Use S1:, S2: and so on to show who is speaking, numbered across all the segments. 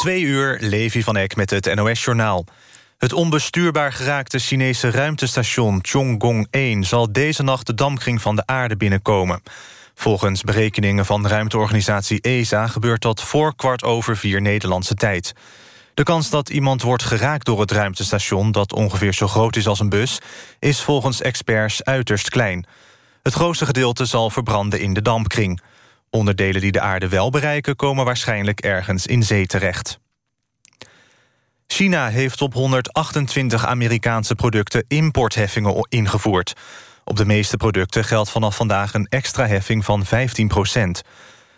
S1: Twee uur, Levi van Eck met het NOS-journaal. Het onbestuurbaar geraakte Chinese ruimtestation Tiangong-1... zal deze nacht de dampkring van de aarde binnenkomen. Volgens berekeningen van ruimteorganisatie ESA... gebeurt dat voor kwart over vier Nederlandse tijd. De kans dat iemand wordt geraakt door het ruimtestation... dat ongeveer zo groot is als een bus... is volgens experts uiterst klein. Het grootste gedeelte zal verbranden in de dampkring. Onderdelen die de aarde wel bereiken... komen waarschijnlijk ergens in zee terecht. China heeft op 128 Amerikaanse producten importheffingen ingevoerd. Op de meeste producten geldt vanaf vandaag een extra heffing van 15 procent.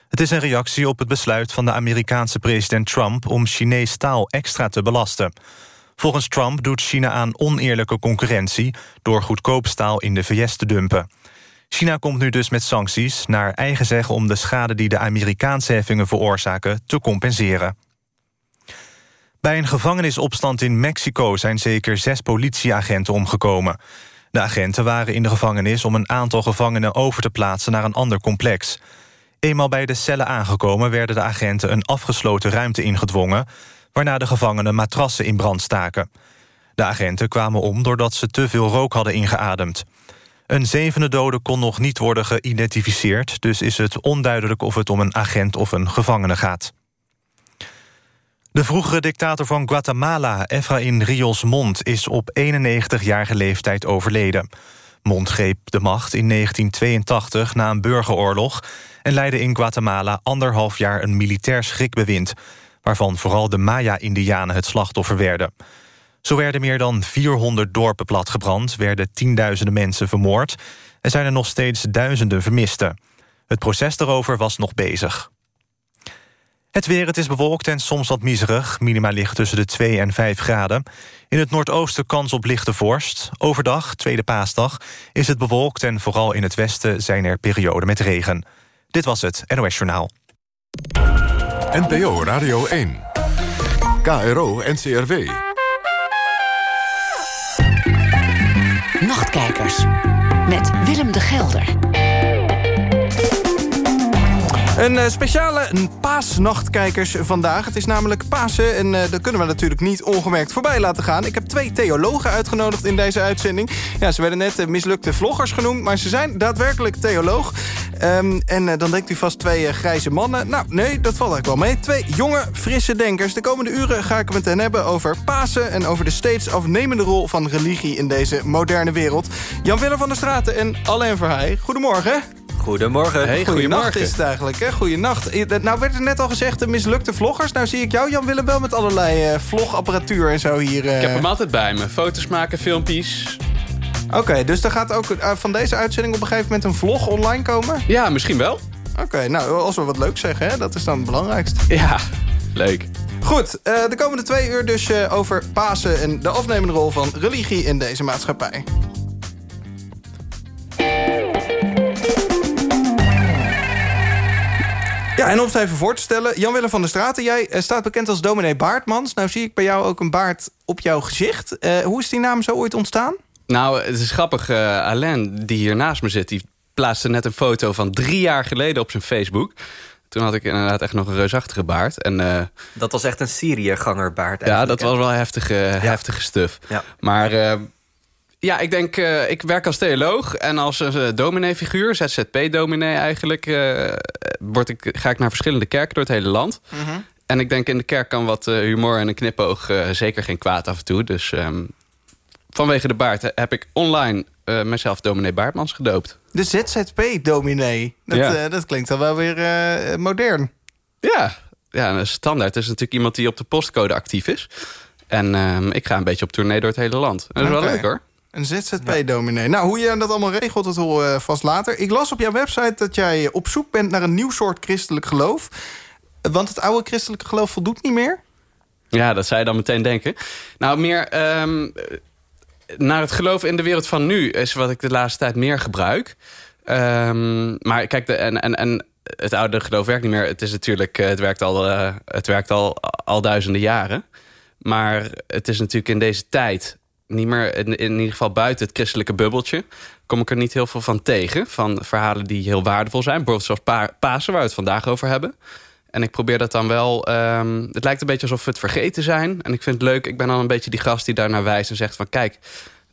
S1: Het is een reactie op het besluit van de Amerikaanse president Trump... om Chinees staal extra te belasten. Volgens Trump doet China aan oneerlijke concurrentie... door goedkoop staal in de VS te dumpen. China komt nu dus met sancties, naar eigen zeggen... om de schade die de Amerikaanse heffingen veroorzaken te compenseren. Bij een gevangenisopstand in Mexico zijn zeker zes politieagenten omgekomen. De agenten waren in de gevangenis om een aantal gevangenen over te plaatsen naar een ander complex. Eenmaal bij de cellen aangekomen werden de agenten een afgesloten ruimte ingedwongen... waarna de gevangenen matrassen in brand staken. De agenten kwamen om doordat ze te veel rook hadden ingeademd. Een zevende dode kon nog niet worden geïdentificeerd... dus is het onduidelijk of het om een agent of een gevangene gaat. De vroegere dictator van Guatemala, Efraín Rios Mont... is op 91-jarige leeftijd overleden. Mont greep de macht in 1982 na een burgeroorlog... en leidde in Guatemala anderhalf jaar een militair schrikbewind... waarvan vooral de Maya-Indianen het slachtoffer werden. Zo werden meer dan 400 dorpen platgebrand... werden tienduizenden mensen vermoord... en zijn er nog steeds duizenden vermisten. Het proces daarover was nog bezig. Het weer, het is bewolkt en soms wat miserig. Minima ligt tussen de 2 en 5 graden. In het noordoosten kans op lichte vorst. Overdag, tweede paasdag, is het bewolkt... en vooral in het westen zijn er perioden met regen. Dit was het NOS Journaal.
S2: NPO Radio 1. KRO NCRW.
S3: Nachtkijkers. Met Willem de Gelder.
S4: Een uh, speciale paasnachtkijkers vandaag. Het is namelijk Pasen en uh, dat kunnen we natuurlijk niet ongemerkt voorbij laten gaan. Ik heb twee theologen uitgenodigd in deze uitzending. Ja, ze werden net uh, mislukte vloggers genoemd, maar ze zijn daadwerkelijk theoloog. Um, en dan denkt u vast twee grijze mannen. Nou, nee, dat valt eigenlijk wel mee. Twee jonge, frisse denkers. De komende uren ga ik het hen hebben over Pasen... en over de steeds afnemende rol van religie in deze moderne wereld. Jan-Willem van der Straten en Alain Verheij. Goedemorgen.
S5: Goedemorgen.
S4: Hey, goedenacht is het eigenlijk, hè? Goedenacht. Nou werd er net al gezegd, de mislukte vloggers. Nou zie ik jou, Jan Willem, wel met allerlei uh, vlogapparatuur en zo hier. Uh...
S5: Ik heb hem altijd bij me. Foto's maken, filmpjes.
S4: Oké, okay, dus er gaat ook uh, van deze uitzending op een gegeven moment een vlog online komen?
S5: Ja, misschien wel.
S4: Oké, okay, nou, als we wat leuk zeggen, hè? dat is dan het belangrijkste.
S5: Ja, leuk.
S4: Goed, de komende twee uur dus over Pasen... en de afnemende rol van religie in deze maatschappij. Ja, en om het even voor te stellen, Jan-Willem van der Straten... jij eh, staat bekend als dominee Baardmans. Nou zie ik bij jou ook een baard op jouw gezicht. Uh, hoe is die naam zo ooit ontstaan?
S5: Nou, het is grappig. Uh, Alain, die hier naast me zit... die plaatste net een foto van drie jaar geleden op zijn Facebook... Toen had ik inderdaad echt nog een reusachtige baard. En, uh,
S6: dat was echt een Syrië-gangerbaard.
S5: Ja, dat was wel heftige, ja. heftige stuf. Ja. Maar uh, ja, ik denk, uh, ik werk als theoloog en als uh, dominee-figuur, ZZP-dominee eigenlijk, uh, word ik, ga ik naar verschillende kerken door het hele land. Mm -hmm. En ik denk, in de kerk kan wat humor en een knipoog zeker geen kwaad af en toe. Dus um, vanwege de baard heb ik online mezelf dominee Baardmans gedoopt.
S4: De ZZP-dominee, dat, ja. dat klinkt al wel weer modern.
S5: Ja, ja standaard. is natuurlijk iemand die op de postcode actief is. En um, ik ga een beetje op tournee door het hele land. Dat is okay. wel leuk hoor.
S4: Een ZZP-dominee. Nou, hoe je dat allemaal regelt, dat horen we vast later. Ik las op jouw website dat jij op zoek bent naar een nieuw soort christelijk geloof. Want het oude christelijke geloof voldoet niet meer?
S5: Ja, dat zou je dan meteen denken. Nou, meer um, naar het geloof in de wereld van nu... is wat ik de laatste tijd meer gebruik. Um, maar kijk, de, en, en, en het oude geloof werkt niet meer. Het, is natuurlijk, het werkt, al, uh, het werkt al, al duizenden jaren. Maar het is natuurlijk in deze tijd niet meer, in, in, ieder geval buiten het christelijke bubbeltje... kom ik er niet heel veel van tegen. Van verhalen die heel waardevol zijn. Bijvoorbeeld zoals pa Pasen, waar we het vandaag over hebben. En ik probeer dat dan wel... ehm, het lijkt een beetje alsof we het vergeten zijn. En ik vind het leuk, ik ben dan een beetje die gast die daarnaar wijst... en zegt van kijk,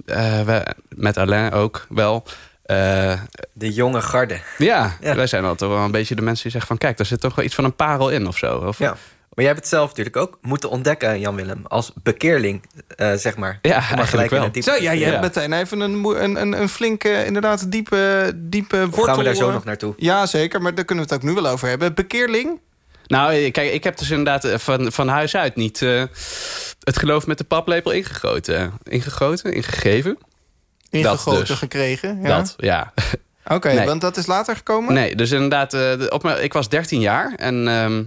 S5: eh, we, met Alain ook wel... eh,
S6: De jonge garde.
S5: ja,
S6: Ja.
S5: wij zijn altijd wel een beetje de mensen die zeggen van... kijk, daar zit toch wel iets van een parel in of zo. Of,
S6: Ja. Maar jij hebt het zelf natuurlijk ook moeten ontdekken, Jan-Willem. Als bekeerling, eh, zeg maar.
S5: Ja,
S6: maar
S5: eigenlijk
S6: gelijk
S5: wel.
S4: Zo, ja, je
S5: Ja.
S4: hebt meteen even een, een, een, een flinke, inderdaad, diepe, diepe wortel.
S6: Of gaan we daar zo nog naartoe?
S4: Ja, zeker, maar daar kunnen we het ook nu wel over hebben. Bekeerling?
S5: Nou, eh, kijk, ik heb dus inderdaad eh, van, van huis uit niet eh, het geloof met de paplepel ingegoten. Ingegoten, ingegeven.
S4: Ingegoten
S5: dus.
S4: gekregen. Ja.
S5: Dat, ja.
S4: Oké,
S5: Nee.
S4: want dat is later gekomen?
S5: Nee, dus inderdaad, eh, de- op mijn, ik was 13 jaar en ehm,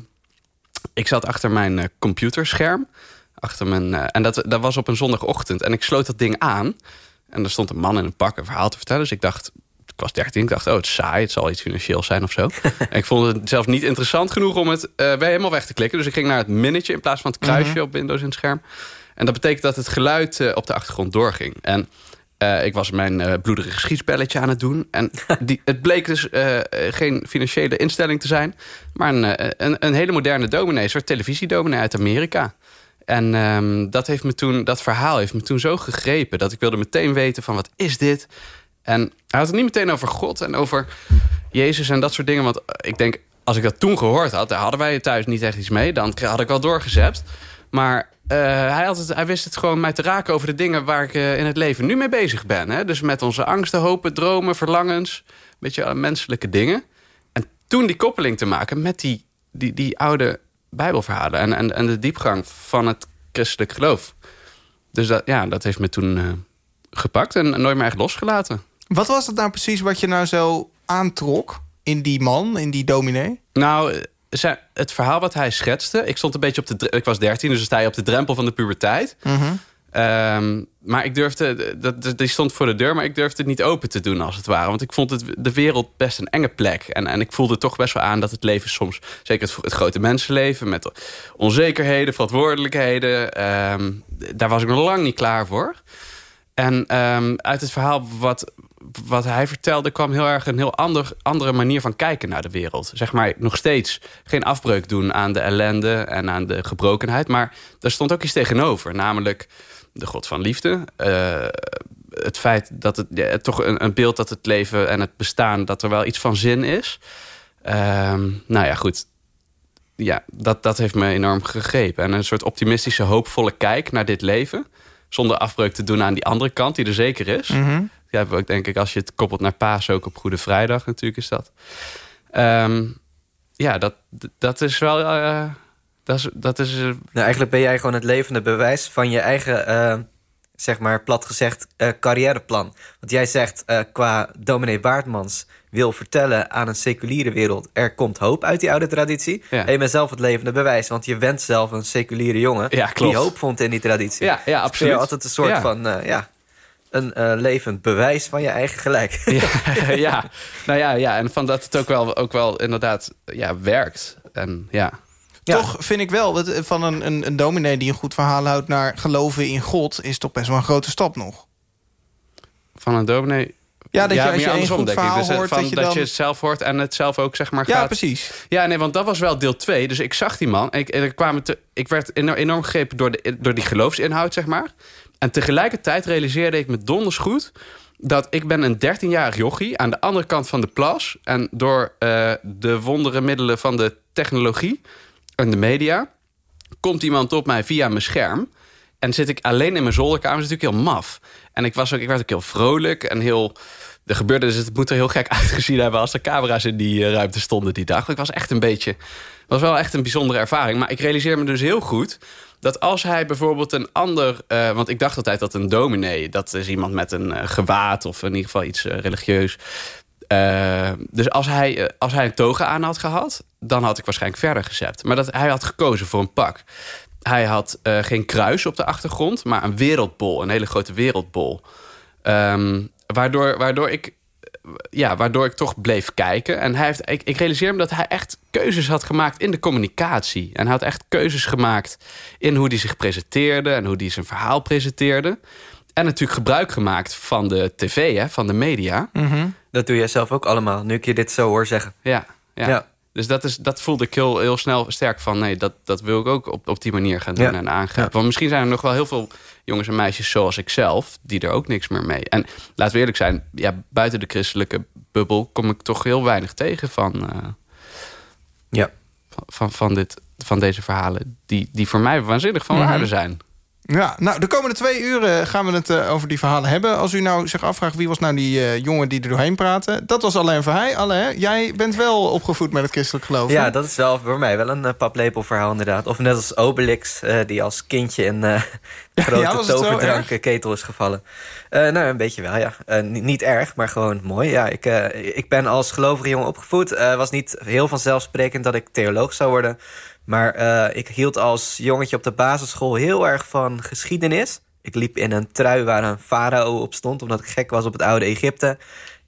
S5: ik zat achter mijn eh, computerscherm. Achter mijn, eh, en dat, dat was op een zondagochtend. En ik sloot dat ding aan. En er stond een man in een pak een verhaal te vertellen. Dus ik dacht, ik was 13, ik dacht, oh, het is saai. Het zal iets financieels zijn of zo. en ik vond het zelfs niet interessant genoeg om het weer helemaal weg te klikken. Dus ik ging naar het minnetje in plaats van het kruisje op Windows in het scherm. En dat betekent dat het geluid op de achtergrond doorging. En eh, ik was mijn eh, bloederige schietspelletje aan het doen. En die, het bleek dus eh, geen financiële instelling te zijn... maar een, een, een hele moderne dominee, een soort televisiedominee uit Amerika. En ehm, dat, heeft me toen, dat verhaal heeft me toen zo gegrepen... dat ik wilde meteen weten van wat is dit? En hij had het niet meteen over God en over Jezus en dat soort dingen. Want ik denk, als ik dat toen gehoord had... daar hadden wij thuis niet echt iets mee. Dan had ik wel doorgezept. Maar hij, had het, hij wist het gewoon mij te raken over de dingen... waar ik eh, in het leven nu mee bezig ben. Hè? Dus met onze angsten, hopen, dromen, verlangens. Een beetje eh, menselijke dingen. En toen die koppeling te maken met die, die, die oude bijbelverhalen... En, en, en de diepgang van het christelijk geloof. Dus dat, ja, dat heeft me toen eh, gepakt en nooit meer echt losgelaten.
S4: Wat was het nou precies wat je nou zo aantrok in die man, in die dominee?
S5: Nou, eh, het verhaal wat hij schetste... Ik, stond een beetje op de, ik was 13, dus sta je op de drempel van de puberteit. Ehm, maar ik durfde... Dat, die stond voor de deur, maar ik durfde het niet open te doen als het ware. Want ik vond het, de wereld best een enge plek. En, en ik voelde toch best wel aan dat het leven soms... Zeker het, het grote mensenleven met onzekerheden, verantwoordelijkheden... ehm, daar was ik nog lang niet klaar voor. En ehm, uit het verhaal wat, wat hij vertelde... kwam heel erg een heel ander, andere manier van kijken naar de wereld. Zeg maar nog steeds geen afbreuk doen aan de ellende en aan de gebrokenheid. Maar er stond ook iets tegenover. Namelijk de God van liefde. Eh, het feit dat het toch een, een beeld dat het leven en het bestaan... dat er wel iets van zin is. Ehm, nou ja, goed. Ja, dat, dat heeft me enorm gegrepen. En een soort optimistische, hoopvolle kijk naar dit leven zonder afbreuk te doen aan die andere kant, die er zeker is. Ja, hebben we ook, denk ik, als je het koppelt naar Paas, ook op Goede Vrijdag natuurlijk is dat. Ehm, ja, dat, dat is wel... eh, dat is, dat is, eh,
S6: Nou, eigenlijk ben jij gewoon het levende bewijs van je eigen, eh, zeg maar plat gezegd, eh, carrièreplan. Want jij zegt eh, qua dominee Baartmans wil vertellen aan een seculiere wereld... er komt hoop uit die oude traditie.
S5: Ja.
S6: En je bent zelf het levende bewijs, want je bent zelf een seculiere jongen...
S5: Ja,
S6: die hoop vond in die traditie.
S5: Ja, ja,
S6: Dus
S5: absoluut.
S6: je altijd een soort
S5: Ja.
S6: van, eh, ja, een levend bewijs van je eigen gelijk.
S5: ja, ja, nou ja, ja, en van dat het ook wel, ook wel inderdaad ja, werkt. En ja,
S6: Ja.
S4: Toch vind ik wel, dat van een, een, een dominee die een goed verhaal houdt... naar geloven in God, is toch best wel een grote stap nog.
S5: van een dominee...
S4: Ja, dat je als
S5: meer
S4: je een
S5: andersom,
S4: goed
S5: denk ik.
S4: verhaal
S5: Dus het
S4: hoort...
S5: van,
S4: dat je dan...
S5: het zelf hoort en het zelf ook zeg maar
S4: ja,
S5: gaat...
S4: precies.
S5: Ja, nee, want dat was wel deel 2. Dus ik zag die man. En ik, en er kwamen te, ik werd enorm, enorm gegrepen door, de, door die geloofsinhoud, zeg maar. En tegelijkertijd realiseerde ik me donders goed... dat ik ben een 13-jarig jochie aan de andere kant van de plas... en door eh, de wondere middelen van de technologie en de media... komt iemand op mij via mijn scherm... En zit ik alleen in mijn zolderkamer, is natuurlijk heel maf. En ik, was ook, ik werd ook heel vrolijk en heel... Er gebeurde dus, het moet er heel gek uitgezien hebben... als er camera's in die eh, ruimte stonden die dag. Ik was echt een beetje... Was wel echt een bijzondere ervaring. Maar ik realiseer me dus heel goed dat als hij bijvoorbeeld een ander... eh, want ik dacht altijd dat een dominee... dat is iemand met een eh, gewaad of in ieder geval iets religieus... Eh, dus als hij, eh, als hij een toga aan had gehad... dan had ik waarschijnlijk verder gezet. Maar dat, hij had gekozen voor een pak. Hij had eh, geen kruis op de achtergrond... maar een wereldbol, een hele grote wereldbol. Ehm, waardoor, waardoor, ik, ja, waardoor ik toch bleef kijken. En hij heeft, ik, ik realiseer me dat hij echt keuzes had gemaakt in de communicatie. En hij had echt keuzes gemaakt in hoe hij zich presenteerde... en hoe hij zijn verhaal presenteerde. En natuurlijk gebruik gemaakt van de tv, hè, van de media.
S6: Dat doe jij zelf ook allemaal, nu ik je dit zo hoor zeggen.
S5: Ja, ja.
S6: Ja.
S5: Dus dat, is, dat voelde ik heel, heel snel sterk van... nee, dat, dat wil ik ook op, op die manier gaan doen
S6: Ja.
S5: en aangrijpen. Want misschien zijn er nog wel heel veel jongens en meisjes zoals ik zelf... die er ook niks meer mee. En laten we eerlijk zijn, ja, buiten de christelijke bubbel... kom ik toch heel weinig tegen van, eh,
S6: Ja.
S5: van, van, van, dit, van deze verhalen... Die, die voor mij waanzinnig van
S4: Mhm.
S5: waarde zijn.
S4: Ja, nou, de komende twee uur gaan we het eh, over die verhalen hebben. Als u nou zich afvraagt wie was nou die eh, jongen die er doorheen praatte... dat was Alain Verheij. Alain, jij bent wel opgevoed met het christelijk geloof.
S6: Ja, dat is wel voor mij wel een uh, paplepelverhaal inderdaad. Of net als Obelix, die als kindje in de grote
S4: Ja,
S6: toverdrankketel is gevallen. Nou, een beetje wel, ja. Niet, niet erg, maar gewoon mooi. Ja, ik, ik ben als gelovige jongen opgevoed. Was niet heel vanzelfsprekend dat ik theoloog zou worden. Maar uh, ik hield als jongetje op de basisschool heel erg van geschiedenis. Ik liep in een trui waar een farao op stond... omdat ik gek was op het oude Egypte.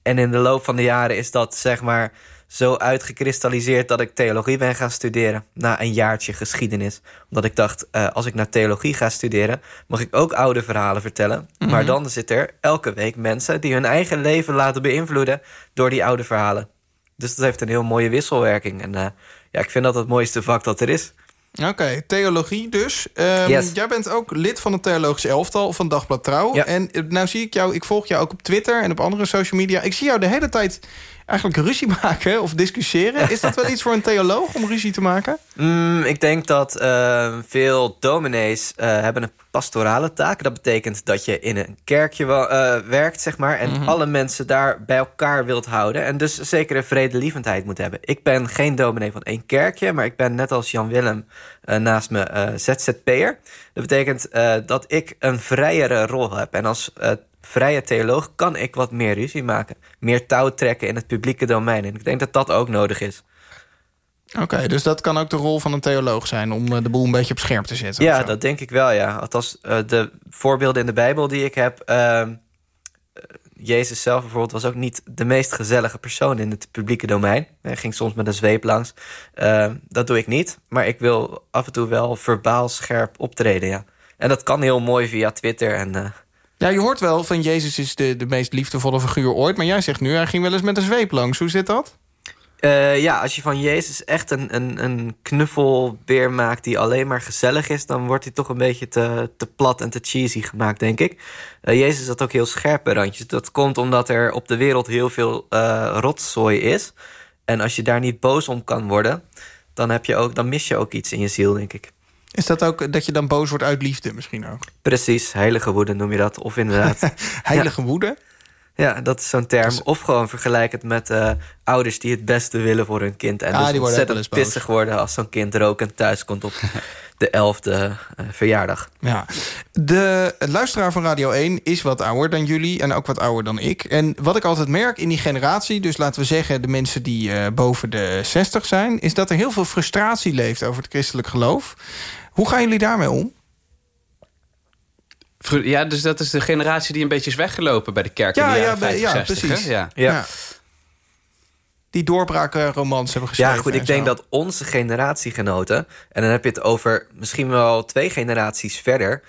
S6: En in de loop van de jaren is dat, zeg maar zo uitgekristalliseerd dat ik theologie ben gaan studeren. Na een jaartje geschiedenis. Omdat ik dacht, uh, als ik naar theologie ga studeren... mag ik ook oude verhalen vertellen. Mm -hmm. Maar dan zit er elke week mensen... die hun eigen leven laten beïnvloeden door die oude verhalen. Dus dat heeft een heel mooie wisselwerking. En uh, ja, ik vind dat het mooiste vak dat er is.
S4: Oké, okay, theologie dus. Um, yes. Jij bent ook lid van het theologische elftal van Dagblad Trouw.
S6: Ja.
S4: En nou zie ik jou, ik volg jou ook op Twitter en op andere social media. Ik zie jou de hele tijd eigenlijk ruzie maken of discussiëren. Is dat wel iets voor een theoloog om ruzie te maken?
S6: Mm, ik denk dat uh, veel dominees uh, hebben een pastorale taak. Dat betekent dat je in een kerkje uh, werkt, zeg maar. En mm -hmm. alle mensen daar bij elkaar wilt houden. En dus zeker een vredelievendheid moet hebben. Ik ben geen dominee van één kerkje. Maar ik ben net als Jan Willem naast me ZZP'er. Dat betekent dat ik een vrijere rol heb. En als vrije theoloog kan ik wat meer ruzie maken. Meer touw trekken in het publieke domein. En ik denk dat dat ook nodig is.
S4: Oké, okay, dus dat kan ook de rol van een theoloog zijn... om de boel een beetje op scherp te zetten?
S6: Ja, dat denk ik wel, ja. Althans, uh, de voorbeelden in de Bijbel die ik heb... Uh, Jezus zelf bijvoorbeeld was ook niet de meest gezellige persoon... in het publieke domein. Hij ging soms met een zweep langs. Uh, dat doe ik niet. Maar ik wil af en toe wel verbaal scherp optreden, ja. En dat kan heel mooi via Twitter en... uh,
S4: Ja, je hoort wel van Jezus is de, de meest liefdevolle figuur ooit... maar jij zegt nu, hij ging wel eens met een zweep langs. Hoe zit dat?
S6: Uh, ja, als je van Jezus echt een, een, een knuffelbeer maakt... die alleen maar gezellig is... dan wordt hij toch een beetje te, te plat en te cheesy gemaakt, denk ik. Uh, Jezus had ook heel scherpe randjes. Dat komt omdat er op de wereld heel veel uh, rotzooi is. En als je daar niet boos om kan worden... dan, heb je ook, dan mis je ook iets in je ziel, denk ik.
S4: Is dat ook dat je dan boos wordt uit liefde misschien ook?
S6: Precies, heilige woede noem je dat. Of inderdaad...
S4: heilige ja. woede?
S6: Ja, dat is zo'n term. Of gewoon vergelijk het met uh, ouders die het beste willen voor hun kind. En
S4: ah,
S6: dus
S4: die
S6: ontzettend pissig worden als zo'n kind rokend thuis komt op de elfde uh, verjaardag.
S4: Ja. De luisteraar van Radio 1 is wat ouder dan jullie en ook wat ouder dan ik. En wat ik altijd merk in die generatie, dus laten we zeggen de mensen die uh, boven de 60 zijn... is dat er heel veel frustratie leeft over het christelijk geloof. Hoe gaan jullie daarmee om?
S5: Ja, dus dat is de generatie die een beetje is weggelopen bij de kerk
S4: ja,
S5: in de
S4: ja,
S5: jaren 50,
S4: ja,
S5: 60,
S4: precies.
S5: Ja.
S6: Ja.
S4: ja. Die doorbraakromans hebben geschreven.
S6: Ja, goed, ik denk dat onze generatiegenoten... en dan heb je het over misschien wel twee generaties verder...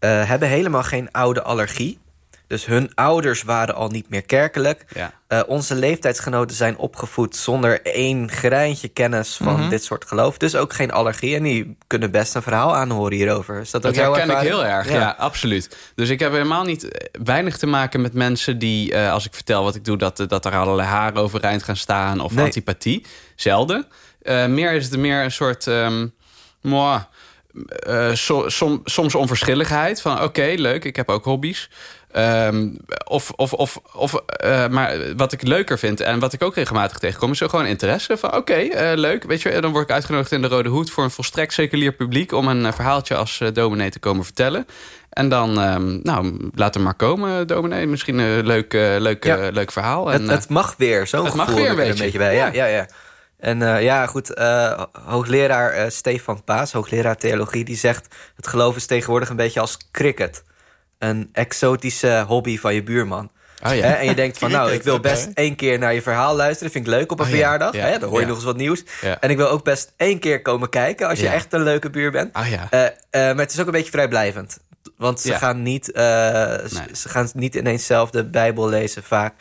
S6: Uh, hebben helemaal geen oude allergie. Dus hun ouders waren al niet meer kerkelijk.
S5: Ja.
S6: Uh, onze leeftijdsgenoten zijn opgevoed zonder één greintje kennis van
S5: Mhm.
S6: mm -hmm. dit soort geloof. Dus ook geen allergie. En die kunnen best een verhaal aanhoren hierover. Is dat,
S5: dat
S6: ook
S5: herken ik heel erg, ja. ja. absoluut. Dus ik heb helemaal niet eh, weinig te maken met mensen die... Uh, als ik vertel wat ik doe, dat, dat er allerlei haren overeind gaan staan... of
S6: Nee.
S5: antipathie. Zelden. Uh, meer is het meer een soort... Um, moi, so, som, soms onverschilligheid. Van oké, leuk, ik heb ook hobby's. Um, of, of, of, of uh, maar wat ik leuker vind en wat ik ook regelmatig tegenkom... is zo gewoon interesse van oké, uh, leuk. Weet je, dan word ik uitgenodigd in de Rode Hoed... voor een volstrekt seculier publiek... om een uh, verhaaltje als dominee te komen vertellen. En dan, um, nou, laat hem maar komen, dominee. Misschien een leuk, leuk,
S6: Ja.
S5: leuk verhaal.
S6: Het,
S5: En,
S6: het mag weer, zo'n
S5: het mag weer een beetje.
S6: bij. Ja,
S5: Ja.
S6: ja, ja. En ja, goed, hoogleraar Stefan Paas, hoogleraar theologie... die zegt, het geloof is tegenwoordig een beetje als cricket. Een exotische hobby van je buurman.
S5: Oh, ja.
S6: Hè, En je denkt van, nou, ik wil best één keer naar je verhaal luisteren. Vind ik leuk op een
S5: Oh, ja.
S6: verjaardag.
S5: Ja.
S6: Hè? Dan hoor je
S5: Ja.
S6: nog eens wat nieuws.
S5: Ja.
S6: En ik wil ook best één keer komen kijken... als je
S5: Ja.
S6: echt een leuke buur bent.
S5: Ah ja.
S6: Eh, eh, maar het is ook een beetje vrijblijvend. Want ze,
S5: Ja.
S6: gaan niet, eh, ze-
S5: Nee.
S6: ze gaan niet ineens zelf de Bijbel lezen vaak.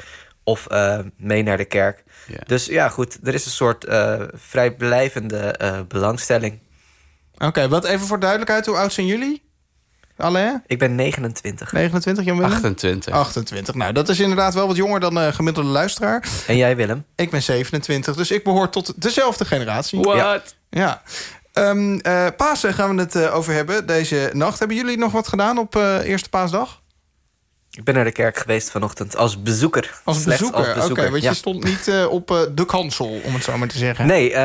S6: of eh, mee naar de kerk.
S5: Ja.
S6: Dus ja, goed, er is een soort uh, vrijblijvende uh, belangstelling.
S4: Oké, okay, wat even voor duidelijkheid, hoe oud zijn jullie? Alain?
S6: Ik ben 29.
S4: 29, Jan Willem?
S5: 28.
S4: 28. Nou, dat is inderdaad wel wat jonger dan uh, gemiddelde luisteraar.
S6: En jij, Willem?
S4: Ik ben 27, dus ik behoor tot dezelfde generatie.
S5: What?
S4: Ja. ja. Um, uh, Pasen gaan we het uh, over hebben deze nacht. Hebben jullie nog wat gedaan op eerste paasdag?
S6: Ik ben naar de kerk geweest vanochtend als bezoeker.
S4: Als bezoeker, oké. Okay, want ja. je stond niet op de kansel, om het zo maar te zeggen.
S6: Nee,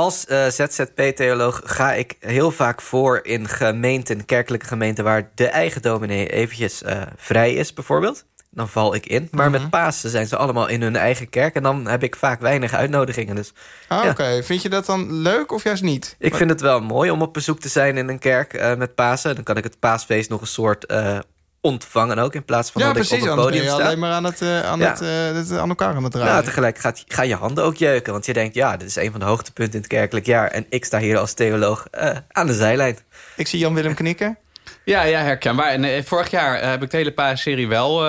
S6: als uh, ZZP-theoloog ga ik heel vaak voor in gemeenten, kerkelijke gemeenten... waar de eigen dominee eventjes uh, vrij is, bijvoorbeeld. Dan val ik in. Maar mm -hmm. met Pasen zijn ze allemaal in hun eigen kerk... en dan heb ik vaak weinig uitnodigingen. Dus,
S4: ah, ja. Oké, vind je dat dan leuk of juist niet?
S6: Ik vind het wel mooi om op bezoek te zijn in een kerk uh, met Pasen. Dan kan ik het paasfeest nog een soort ontvangen ook... in plaats van
S4: ja,
S6: dat
S4: precies,
S6: ik op het podium
S4: ben je
S6: sta.
S4: alleen maar aan, het, uh, aan, ja. het, uh, het, aan elkaar aan het draaien.
S6: Nou, tegelijk gaat, ga je handen ook jeuken. Want je denkt, ja, dit is een van de hoogtepunten in het kerkelijk jaar... en ik sta hier als theoloog uh, aan de zijlijn.
S4: Ik zie Jan-Willem knikken.
S5: Ja, ja, herkenbaar. En, vorig jaar heb ik de hele paasserie wel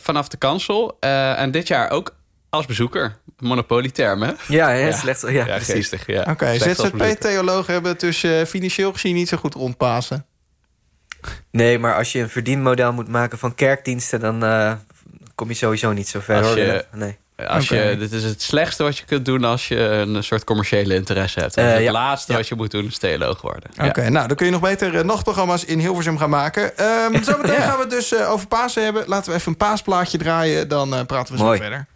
S5: vanaf de kansel. en dit jaar ook als bezoeker. Monopolietermen.
S6: Ja, hè? ja. slecht. Ja,
S5: ja geestig. Ja.
S4: Oké, okay, ZZP-theologen hebben dus financieel gezien niet zo goed rondpassen.
S6: Nee, maar als je een verdienmodel moet maken van kerkdiensten... dan uh, kom je sowieso niet zo ver.
S5: Als
S6: hoor.
S5: je,
S6: nee.
S5: Als okay. je, dit is het slechtste wat je kunt doen als je een soort commerciële interesse hebt. Uh, het ja. laatste ja. wat je moet doen is theoloog worden.
S4: Oké, okay, nou dan kun je nog beter uh, nachtprogramma's in Hilversum gaan maken. Um, zometeen gaan we het dus uh, over Pasen hebben. Laten we even een paasplaatje draaien, dan praten we zo
S6: Mooi.
S4: verder.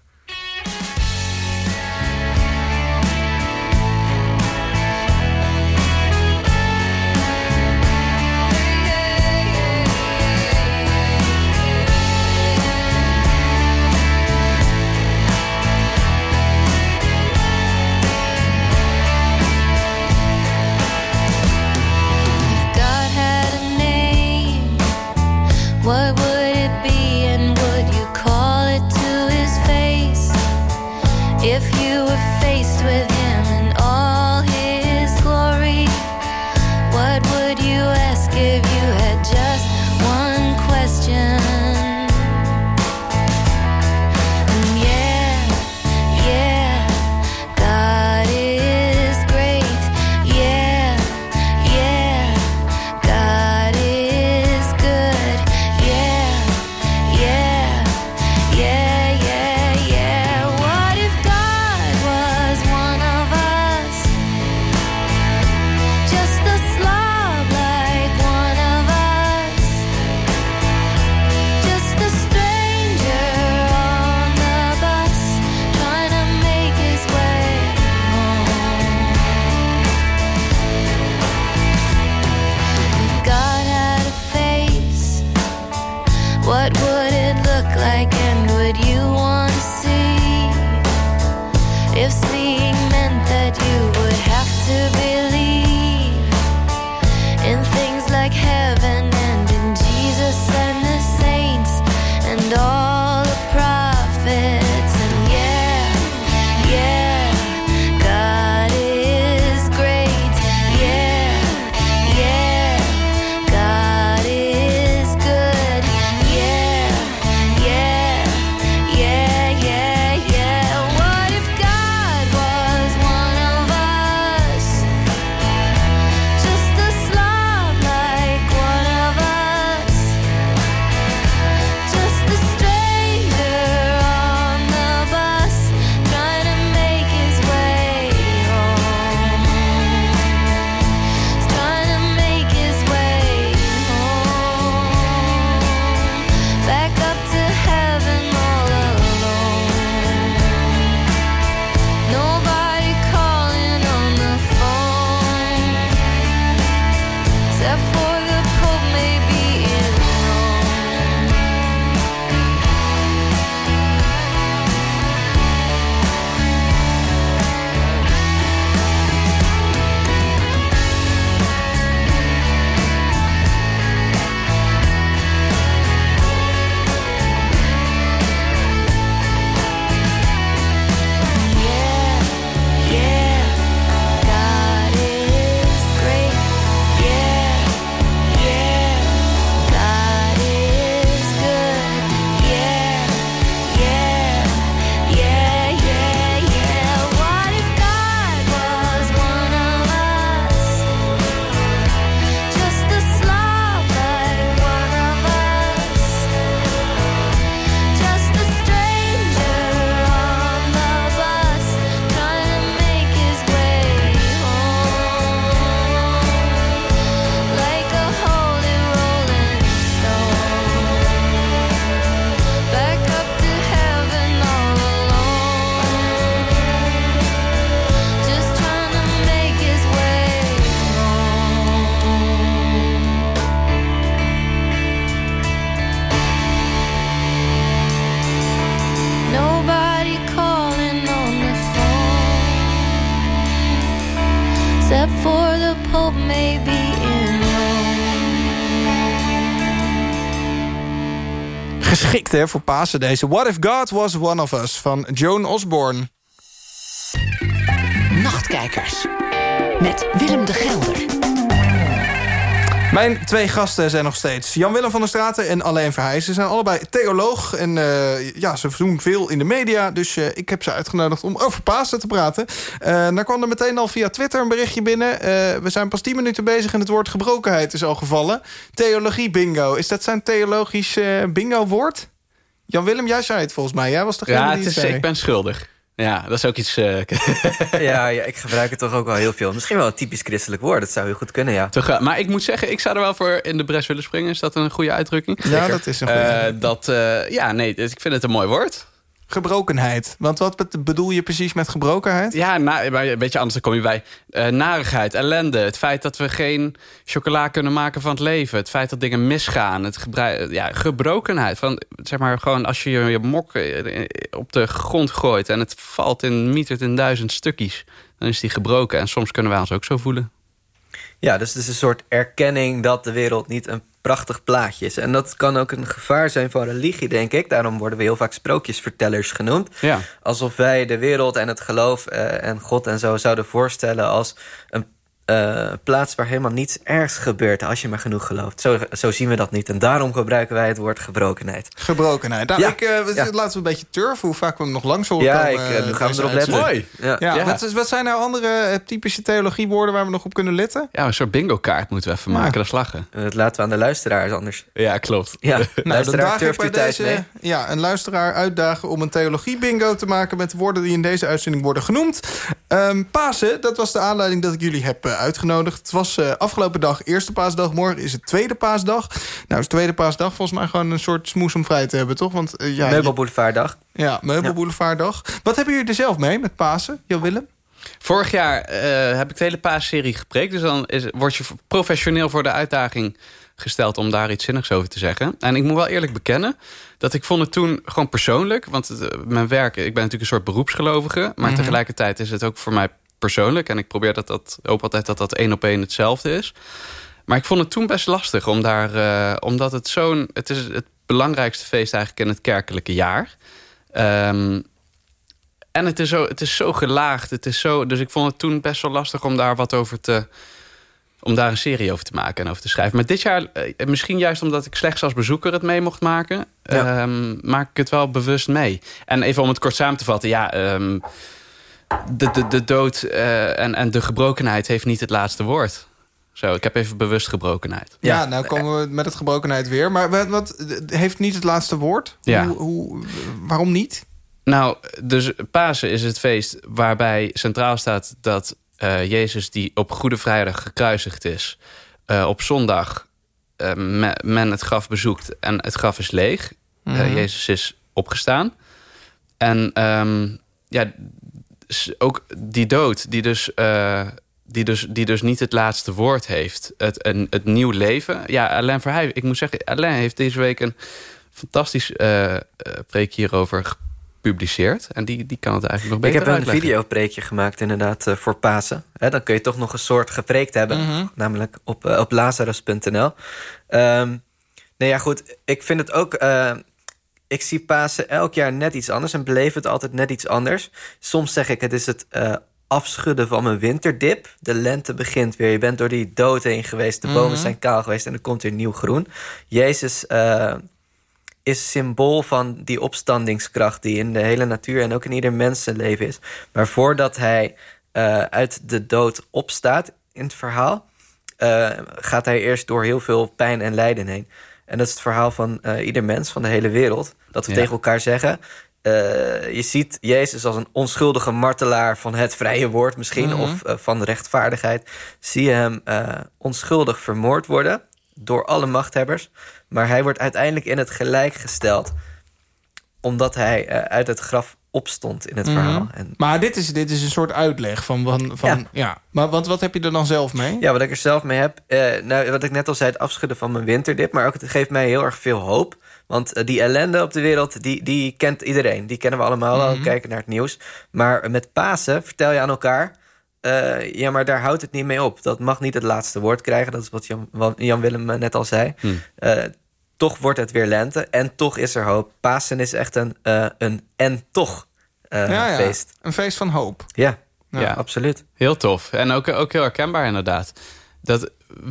S7: except for the Pope may be in Rome.
S4: Geschikt hè voor Pasen deze What If God Was One of Us van Joan Osborne.
S3: Nachtkijkers met Willem de Gelder.
S4: Mijn twee gasten zijn nog steeds Jan-Willem van der Straten en Alain Verheij. Ze zijn allebei theoloog en eh, ja, ze doen veel in de media. Dus eh, ik heb ze uitgenodigd om over Pasen te praten. Uh, daar kwam er meteen al via Twitter een berichtje binnen. we zijn pas 10 minuten bezig en het woord gebrokenheid is al gevallen. Theologie bingo. Is dat zijn theologisch bingo woord? Jan-Willem, jij zei het volgens mij. Jij was degene
S5: ja,
S4: die het
S5: is,
S4: zei.
S5: ik ben schuldig. Ja, dat is ook iets... Uh...
S6: ja, ja, ik gebruik het toch ook wel heel veel. Misschien wel een typisch christelijk woord. Dat zou heel goed kunnen, ja.
S5: Toch, maar ik moet zeggen, ik zou er wel voor in de bres willen springen. Is dat een goede uitdrukking?
S4: Ja, Zeker. dat is een goede
S5: uh, dat, uh, Ja, nee, ik vind het een mooi woord.
S4: Gebrokenheid. Want wat bedoel je precies met gebrokenheid?
S5: Ja, nou, een beetje anders dan kom je bij. Uh, narigheid, ellende. Het feit dat we geen chocola kunnen maken van het leven. Het feit dat dingen misgaan. Het ja, gebrokenheid. Van, zeg maar gewoon als je je mok op de grond gooit... en het valt in mietert in duizend stukjes... dan is die gebroken. En soms kunnen wij ons ook zo voelen.
S6: Ja, dus het is een soort erkenning dat de wereld niet een prachtig plaatje is. En dat kan ook een gevaar zijn van religie, denk ik. Daarom worden we heel vaak sprookjesvertellers genoemd.
S5: Ja.
S6: Alsof wij de wereld en het geloof uh, en God en zo zouden voorstellen als een uh, plaats waar helemaal niets ergs gebeurt als je maar genoeg gelooft. Zo, zo zien we dat niet. En daarom gebruiken wij het woord gebrokenheid.
S4: Gebrokenheid. Nou,
S6: Ja.
S4: ik, uh,
S6: Ja.
S4: Laten we een beetje turven hoe vaak we hem nog langs horen
S6: Ja,
S4: komen,
S6: ik, eh, nu gaan we erop letten.
S5: Mooi.
S6: Ja.
S4: Ja,
S5: Ja.
S4: Wat, wat zijn nou andere eh, typische theologiewoorden waar we nog op kunnen letten?
S5: Ja, een soort bingo kaart moeten we even
S4: Ja.
S5: maken. Dat is lachen.
S6: Eh, Dat laten we aan de luisteraars anders.
S5: Ja, thuis.
S6: Ja,
S4: Nou,
S6: luisteraar,
S4: daag ik
S6: durft
S4: bij
S6: u thuis
S4: deze
S6: mee?
S4: ja, een luisteraar uitdagen om een theologie bingo te maken... met de woorden die in deze uitzending worden genoemd. Ehm, Pasen, dat was de aanleiding dat ik jullie heb eh, uitgenodigd. Het was eh, afgelopen dag eerste paasdag. Morgen is het tweede paasdag. Nou is tweede paasdag volgens mij gewoon een soort smoes om vrij te hebben, toch? Want eh, ja,
S6: Meubelboulevarddag.
S4: ja, Meubelboulevarddag. Wat hebben jullie er zelf mee met Pasen, Jo Willem?
S5: Vorig jaar eh, heb ik de hele paasserie gepreekt. Dus dan is, word je professioneel voor de uitdaging gesteld... om daar iets zinnigs over te zeggen. En ik moet wel eerlijk bekennen dat ik vond het toen gewoon persoonlijk... want het, eh, mijn werk, ik ben natuurlijk een soort beroepsgelovige... maar
S4: Mhm.
S5: tegelijkertijd is het ook voor mij persoonlijk... en ik probeer dat, dat hoop altijd dat dat één op één hetzelfde is. Maar ik vond het toen best lastig, om daar, eh, omdat het zo'n... het is het belangrijkste feest eigenlijk in het kerkelijke jaar... Ehm, en het is, zo, het is zo gelaagd. Het is zo, dus ik vond het toen best wel lastig om daar wat over te. om daar een serie over te maken en over te schrijven. Maar dit jaar, eh, misschien juist omdat ik slechts als bezoeker het mee mocht maken,
S6: Ja.
S5: ehm, maak ik het wel bewust mee. En even om het kort samen te vatten, ja. ehm, de, de, de dood eh, en, en de gebrokenheid heeft niet het laatste woord. Zo, ik heb even bewust gebrokenheid.
S4: Ja,
S6: Ja.
S4: nou komen we met het gebrokenheid weer. Maar wat, wat heeft niet het laatste woord?
S5: Ja.
S4: Hoe, hoe, waarom niet?
S5: Nou, dus Pasen is het feest waarbij centraal staat dat eh, Jezus die op Goede Vrijdag gekruisigd is, eh, op zondag me- men het graf bezoekt en het graf is leeg. Eh,
S4: Mhm.
S5: Jezus is opgestaan. En ehm, ja, ook die dood, die dus, eh, die, dus, die dus niet het laatste woord heeft. Het, een, het nieuw leven. Ja, Alain Verheij, ik moet zeggen, Alain heeft deze week een fantastisch eh eh, preek hierover gepubliceerd. En die, die kan het eigenlijk nog
S6: Ik
S5: beter
S6: heb een videopreekje gemaakt inderdaad voor Pasen. Dan kun je toch nog een soort gepreekt hebben.
S4: Mhm.
S6: Namelijk op, op lazarus.nl. Ehm nee, ja goed. Ik vind het ook... ik zie Pasen elk jaar net iets anders en beleef het altijd net iets anders. Soms zeg ik het is het eh, afschudden van mijn winterdip. De lente begint weer. Je bent door die dood heen geweest. De bomen
S4: Mhm.
S6: zijn kaal geweest en er komt weer nieuw groen. Jezus eh, is symbool van die opstandingskracht... die in de hele natuur en ook in ieder mensenleven is. Maar voordat hij eh, uit de dood opstaat in het verhaal... gaat hij eerst door heel veel pijn en lijden heen. En dat is het verhaal van eh, ieder mens, van de hele wereld. Dat we
S5: Ja.
S6: tegen elkaar zeggen... eh, je ziet Jezus als een onschuldige martelaar van het vrije woord misschien...
S4: Mhm.
S6: of eh, van de rechtvaardigheid. Zie je hem onschuldig vermoord worden door alle machthebbers. Maar hij wordt uiteindelijk in het gelijk gesteld... omdat hij uit het graf opstond in het
S4: Mhm.
S6: verhaal. En
S4: Maar dit is, dit is een soort uitleg van... van, van ja. Maar want wat heb je er dan zelf mee?
S6: Ja, wat ik er zelf mee heb... eh, nou, wat ik net al zei, het afschudden van mijn winterdip... maar ook het geeft mij heel erg veel hoop. Want eh, die ellende op de wereld, die, die kent iedereen. Die kennen we allemaal al,
S4: Mhm.
S6: kijken naar het nieuws. Maar met Pasen vertel je aan elkaar... eh, ja, maar daar houdt het niet mee op. Dat mag niet het laatste woord krijgen. Dat is wat Jan, wat Jan Willem eh, net al zei.
S5: Hm.
S6: Eh, toch wordt het weer lente en toch is er hoop. Pasen is echt een, eh, een en toch eh,
S4: ja, ja.
S6: feest.
S4: Een feest van hoop.
S6: Ja,
S5: Ja.
S6: absoluut.
S5: Heel tof. En ook, ook heel herkenbaar inderdaad. Dat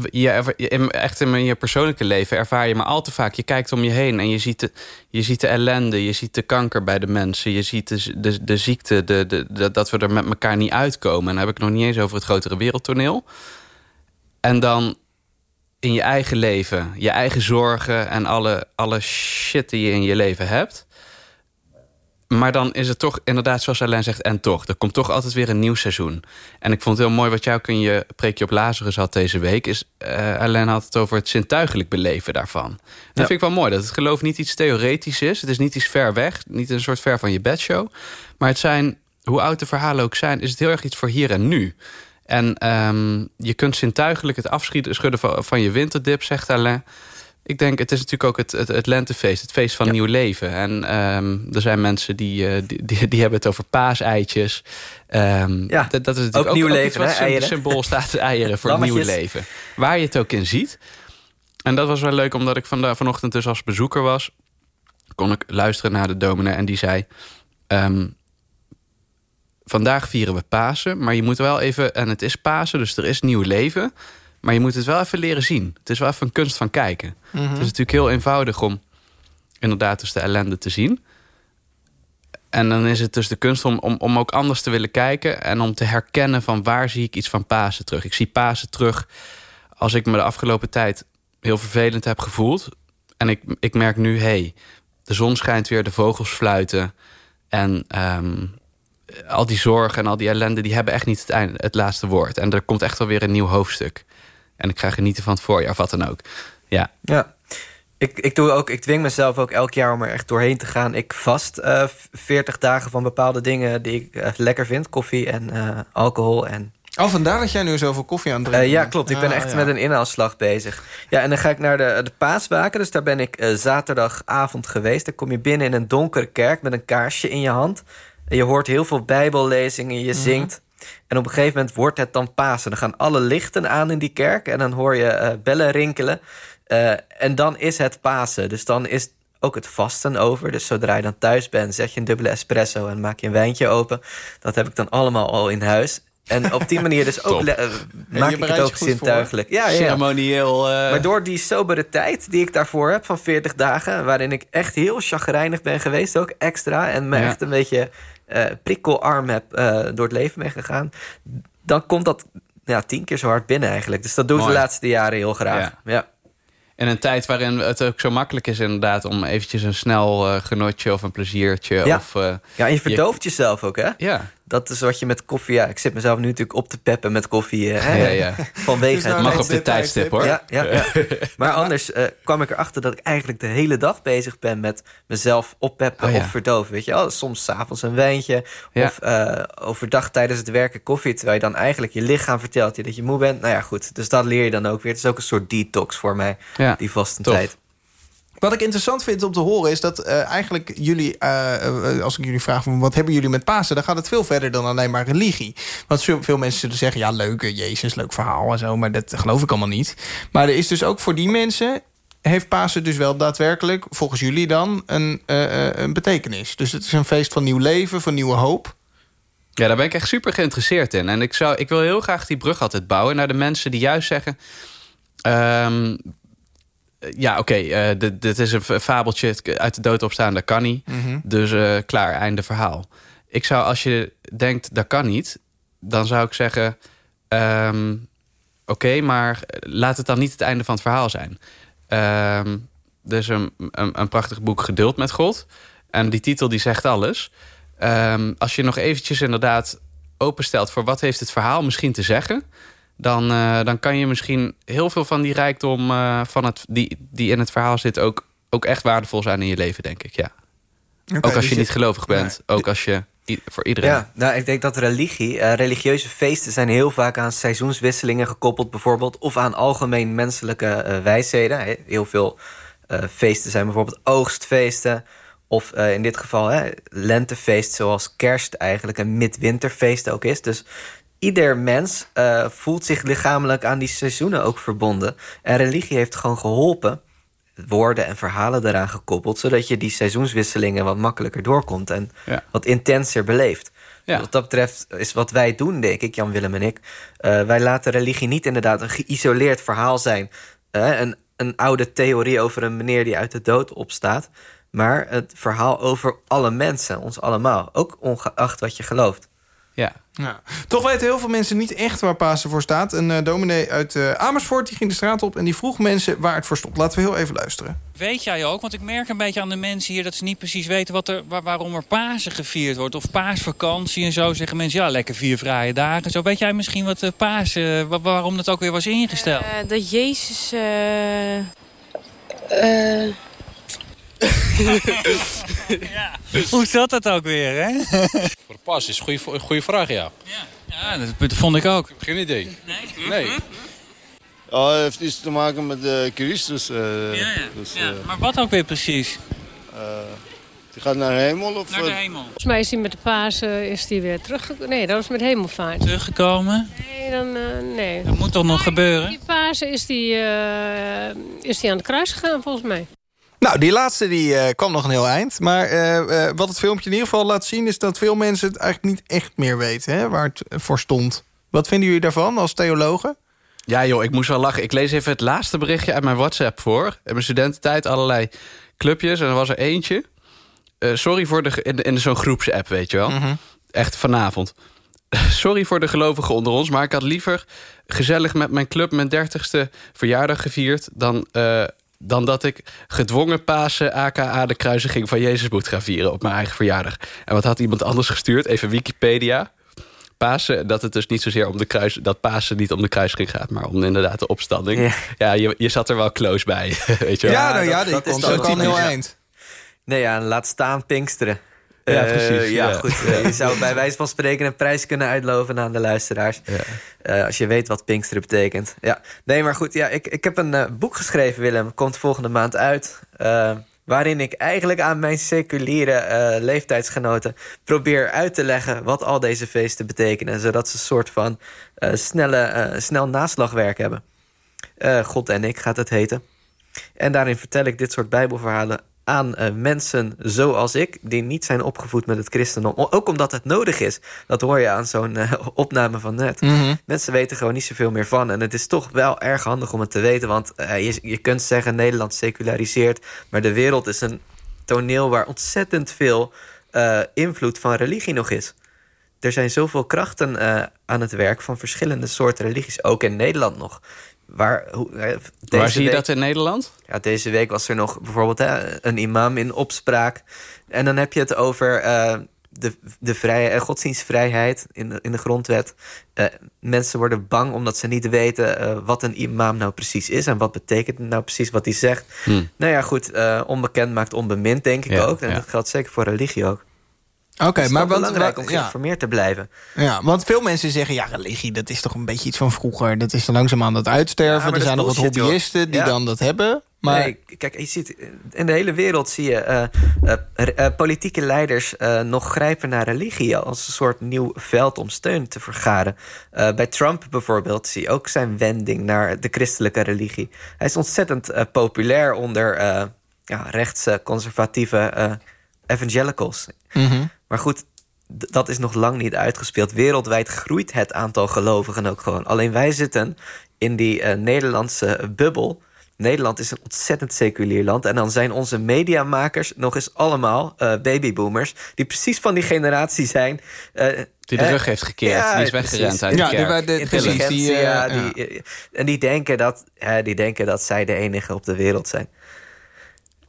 S5: je, in- echt in je persoonlijke leven ervaar je maar al te vaak. Je kijkt om je heen en je ziet de, je ziet de ellende. Je ziet de kanker bij de mensen. Je ziet de, de, de ziekte. De, de, de- dat we er met elkaar niet uitkomen. En dan heb ik nog niet eens over het grotere wereldtoneel. En dan in je eigen leven, je eigen zorgen en alle, alle shit die je in je leven hebt. Maar dan is het toch inderdaad, zoals Alain zegt, en toch. Er komt toch altijd weer een nieuw seizoen. En ik vond het heel mooi wat jou kun je preekje op Lazarus had deze week. Is, eh Alain had het over het zintuigelijk beleven daarvan. Dat vind ik wel mooi. Dat het geloof niet iets theoretisch is. Het is niet iets ver weg. Niet een soort ver van je bedshow. Maar het zijn, hoe oud de verhalen ook zijn... is het heel erg iets voor hier en nu. En ehm, je kunt zintuigelijk het afschieten schudden van, van je winterdip, zegt Alain. Ik denk, het is natuurlijk ook het, het, het lentefeest, het feest van nieuw leven. En ehm, er zijn mensen die, eh, die, die, die hebben het over paaseitjes. Ehm,
S6: Ja,
S5: dat, dat is natuurlijk
S6: ook nieuw
S5: iets
S6: leven,
S5: wat
S6: hè,
S5: symbool staat, eieren voor
S6: Lammetjes.
S5: leven. Waar je het ook in ziet. En dat was wel leuk, omdat ik vanda- vanochtend dus als bezoeker was. Kon ik luisteren naar de dominee en die zei... vandaag vieren we Pasen, maar je moet wel even... en het is Pasen, dus er is nieuw leven... maar je moet het wel even leren zien. Het is wel even een kunst van kijken. Het is natuurlijk heel eenvoudig om inderdaad dus de ellende te zien. En dan is het dus de kunst om, om, om ook anders te willen kijken... en om te herkennen van waar zie ik iets van Pasen terug. Ik zie Pasen terug als ik me de afgelopen tijd heel vervelend heb gevoeld. En ik, ik merk nu, hé, hey, de zon schijnt weer, de vogels fluiten... en ehm, al die zorgen en al die ellende... die hebben echt niet het, einde, het laatste woord. En er komt echt wel weer een nieuw hoofdstuk. En ik ga genieten van het voorjaar, of wat dan ook. Ja,
S6: Ja. Ik, ik, doe ook, ik dwing mezelf ook elk jaar om er echt doorheen te gaan. Ik vast eh 40 dagen van bepaalde dingen die ik eh, lekker vind. Koffie en eh, alcohol en
S4: Oh, vandaar dat jij nu zoveel koffie aan het drinken
S6: Eh, ja, klopt. Ik ben
S4: Ah,
S6: echt
S4: ja.
S6: met een inhaalslag bezig. Ja, en dan ga ik naar de, de paaswaken. Dus daar ben ik eh, zaterdagavond geweest. Dan kom je binnen in een donkere kerk met een kaarsje in je hand. En je hoort heel veel bijbellezingen, je zingt. En op een gegeven moment wordt het dan Pasen. Dan gaan alle lichten aan in die kerk. En dan hoor je eh, bellen rinkelen. Eh, en dan is het Pasen. Dus dan is ook het vasten over. Dus zodra je dan thuis bent, zet je een dubbele espresso... en maak je een wijntje open. Dat heb ik dan allemaal al in huis. En op die manier dus ook eh, maak ik het ook zintuigelijk. Ja, ja,
S5: ceremonieel...
S6: Maar door die sobere tijd die ik daarvoor heb van 40 dagen... waarin ik echt heel chagrijnig ben geweest, ook extra... en me
S5: Ja.
S6: echt een beetje eh, prikkelarm heb eh, door het leven ben gegaan... dan komt dat ja, tien keer zo hard binnen eigenlijk. Dus dat doe ik de laatste jaren heel graag.
S5: Ja.
S6: Ja.
S5: In een tijd waarin het ook zo makkelijk is inderdaad... om eventjes een snel eh, genotje of een pleziertje...
S6: Ja.
S5: Of,
S6: ja, en je verdooft jezelf ook, hè?
S5: ja,
S6: Dat is wat je met koffie... Ja, ik zit mezelf nu natuurlijk op te peppen met koffie. eh, hè?
S5: ja, ja.
S6: Vanwege
S4: Dus
S6: het
S4: nou
S5: Mag
S4: nee,
S5: op dit tijdstip, hoor.
S6: Ja, ja, ja. Maar anders eh, kwam ik erachter dat ik eigenlijk de hele dag bezig ben met mezelf oppeppen
S5: Oh, ja.
S6: of verdoven. Weet je wel? Soms s'avonds een wijntje.
S5: Ja.
S6: Of eh, overdag tijdens het werken koffie. Terwijl je dan eigenlijk je lichaam vertelt je dat je moe bent. Nou ja, goed. Dus dat leer je dan ook weer. Het is ook een soort detox voor mij,
S5: Ja,
S6: die vastentijd.
S5: tof.
S4: Wat ik interessant vind om te horen is dat eh, eigenlijk jullie, eh, eh, als ik jullie vraag van wat hebben jullie met Pasen, dan gaat het veel verder dan alleen maar religie. Want veel, mensen zullen zeggen, ja, leuk, Jezus, leuk verhaal en zo, maar dat geloof ik allemaal niet. Maar er is dus ook voor die mensen, heeft Pasen dus wel daadwerkelijk, volgens jullie dan, een, een betekenis. Dus het is een feest van nieuw leven, van nieuwe hoop.
S5: Ja, daar ben ik echt super geïnteresseerd in. En ik, zou, ik wil heel graag die brug altijd bouwen naar de mensen die juist zeggen... ehm, ja, oké, eh, dit, dit is een fabeltje uit de dood opstaan, dat kan niet. Dus eh, klaar, einde verhaal. Ik zou, als je denkt, dat kan niet... dan zou ik zeggen... ehm, oké, maar laat het dan niet het einde van het verhaal zijn. Ehm er is een, een, een prachtig boek, Geduld met God. En die titel die zegt alles... Ehm, als je nog eventjes inderdaad openstelt voor wat heeft het verhaal misschien te zeggen, dan, eh, dan kan je misschien heel veel van die rijkdom eh, van het, die, die in het verhaal zit ook, ook echt waardevol zijn in je leven, denk ik. Ja. ook als je niet gelovig bent, ook als je voor iedereen.
S6: Ja, nou, ik denk dat religie, eh, religieuze feesten zijn heel vaak aan seizoenswisselingen gekoppeld, bijvoorbeeld, of aan algemeen menselijke eh, wijsheden. Heel veel feesten zijn bijvoorbeeld oogstfeesten, of in dit geval hè, lentefeest, zoals kerst eigenlijk een midwinterfeest ook is. Dus ieder mens eh, voelt zich lichamelijk aan die seizoenen ook verbonden. En religie heeft gewoon geholpen woorden en verhalen eraan gekoppeld... zodat je die seizoenswisselingen wat makkelijker doorkomt... en
S5: Ja.
S6: wat intenser beleeft.
S5: Ja.
S6: Wat dat betreft is wat wij doen, denk ik, Jan Willem en ik... eh, wij laten religie niet inderdaad een geïsoleerd verhaal zijn... eh, een, een oude theorie over een meneer die uit de dood opstaat... maar het verhaal over alle mensen, ons allemaal. Ook ongeacht wat je gelooft.
S5: Ja.
S4: Ja. Toch weten heel veel mensen niet echt waar Pasen voor staat. Een eh, dominee uit eh, Amersfoort die ging de straat op... en die vroeg mensen waar het voor stond. Laten we heel even luisteren.
S8: Weet jij ook, want ik merk een beetje aan de mensen hier... dat ze niet precies weten wat er, waar- waarom er Pasen gevierd wordt. Of paasvakantie en zo zeggen mensen... ja, lekker vier vrije dagen. Zo weet jij misschien wat eh, Pasen... wa- waarom dat ook weer was ingesteld?
S9: Eh, dat Jezus.
S8: Hoe zat dat ook weer, hè?
S10: Voor pas is een goede, goede vraag, ja.
S8: Ja, dat vond ik ook.
S10: Geen idee. Nee.
S11: Ja, het heeft iets te maken met eh, Christus. eh, dus, eh,
S8: Maar wat ook weer precies?
S11: eh, die gaat naar de hemel? Of,
S8: Naar de hemel.
S9: volgens mij is hij met de Pasen is hij weer teruggekomen. Nee, dat was met hemelvaart.
S8: Teruggekomen?
S9: Nee, dan, eh, nee.
S8: Dat moet toch nog gebeuren?
S9: Die Pasen is die, eh, is die aan het kruis gegaan, volgens mij.
S4: Nou, die laatste die, eh, kwam nog een heel eind. Maar eh, eh, wat het filmpje in ieder geval laat zien... is dat veel mensen het eigenlijk niet echt meer weten... Hè, waar het voor stond. Wat vinden jullie daarvan als theologen?
S5: Ja joh, ik moest wel lachen. Ik lees even het laatste berichtje uit mijn WhatsApp voor. In mijn studententijd allerlei clubjes. En er was er eentje. Sorry voor de... In, in zo'n groepsapp, weet je wel. Echt vanavond. Sorry voor de gelovigen onder ons, maar ik had liever gezellig met mijn club mijn dertigste verjaardag gevierd dan, dan dat ik gedwongen Pasen, aka de kruisiging van Jezus moet gaan vieren op mijn eigen verjaardag. En wat had iemand anders gestuurd? Even Wikipedia. Pasen, dat het dus niet zozeer om de kruis, dat Pasen niet om de kruisiging gaat, maar om inderdaad de opstanding.
S6: Ja.
S5: Ja, je, je zat er wel close bij, weet je wel.
S4: Ja, nou ja,
S6: dat- is
S4: komt
S6: dan
S4: ook al heel eind.
S6: Nee, ja, laat staan Pinksteren.
S5: Ja,
S6: Eh,
S5: precies,
S6: Ja, goed. je zou bij wijze van spreken een prijs kunnen uitloven aan de luisteraars. Eh, als je weet wat Pinksteren betekent. Ja. Nee, maar goed. Ja, ik, ik heb een eh, boek geschreven, Willem. Komt volgende maand uit. waarin ik eigenlijk aan mijn seculiere leeftijdsgenoten probeer uit te leggen wat al deze feesten betekenen. Zodat ze een soort van snelle, eh, snel naslagwerk hebben. God en ik gaat het heten. En daarin vertel ik dit soort bijbelverhalen aan eh, mensen zoals ik... die niet zijn opgevoed met het christendom. Ook omdat het nodig is. Dat hoor je aan zo'n eh, opname van net. Mensen weten gewoon niet zoveel meer van. En het is toch wel erg handig om het te weten. Want eh, je, je kunt zeggen Nederland seculariseert... maar de wereld is een toneel waar ontzettend veel invloed van religie nog is. Er zijn zoveel krachten aan het werk van verschillende soorten religies. Ook in Nederland nog. Waar, hoe, eh,
S5: Waar
S6: deze
S5: zie je
S6: week-
S5: dat in Nederland?
S6: ja, deze week was er nog bijvoorbeeld hè, een imam in opspraak. En dan heb je het over eh, de, de vrije, eh, godsdienstvrijheid in de, in de grondwet. Mensen worden bang omdat ze niet weten wat een imam nou precies is... en wat betekent nou precies wat hij zegt.
S5: Hm.
S6: Nou ja, goed, onbekend maakt onbemind, denk ik
S5: Ja,
S6: ook. En
S5: ja.
S6: dat geldt zeker voor religie ook.
S4: Oké,
S6: het is
S4: maar want,
S6: belangrijk om
S4: ja,
S6: geïnformeerd te blijven.
S4: ja, want veel mensen zeggen... ja, religie, dat is toch een beetje iets van vroeger. Dat is dan langzaam aan het uitsterven.
S6: Ja,
S4: er zijn nog wat
S6: joh.
S4: hobbyisten die
S6: Ja.
S4: dan dat hebben. Maar
S6: Nee, kijk, je ziet, in de hele wereld zie je eh, eh, eh, politieke leiders nog grijpen naar religie als een soort nieuw veld om steun te vergaren. Bij Trump bijvoorbeeld zie je ook zijn wending naar de christelijke religie. Hij is ontzettend populair onder ja, rechtse, conservatieve evangelicals.
S4: Mhm.
S6: Maar goed, dat is nog lang niet uitgespeeld. Wereldwijd groeit het aantal gelovigen ook gewoon. Alleen wij zitten in die eh, Nederlandse bubbel. Nederland is een ontzettend seculier land. En dan zijn onze mediamakers nog eens allemaal eh, babyboomers... die precies van die generatie zijn... eh,
S5: Die de rug heeft gekeerd.
S6: ja,
S5: die is weggerend
S6: precies.
S5: uit
S4: Ja,
S5: de
S4: die
S5: kerk.
S4: wij- de- precies, die,
S6: ja,
S4: ja.
S6: die, en die denken, dat, ja, die denken dat zij de enige op de wereld zijn.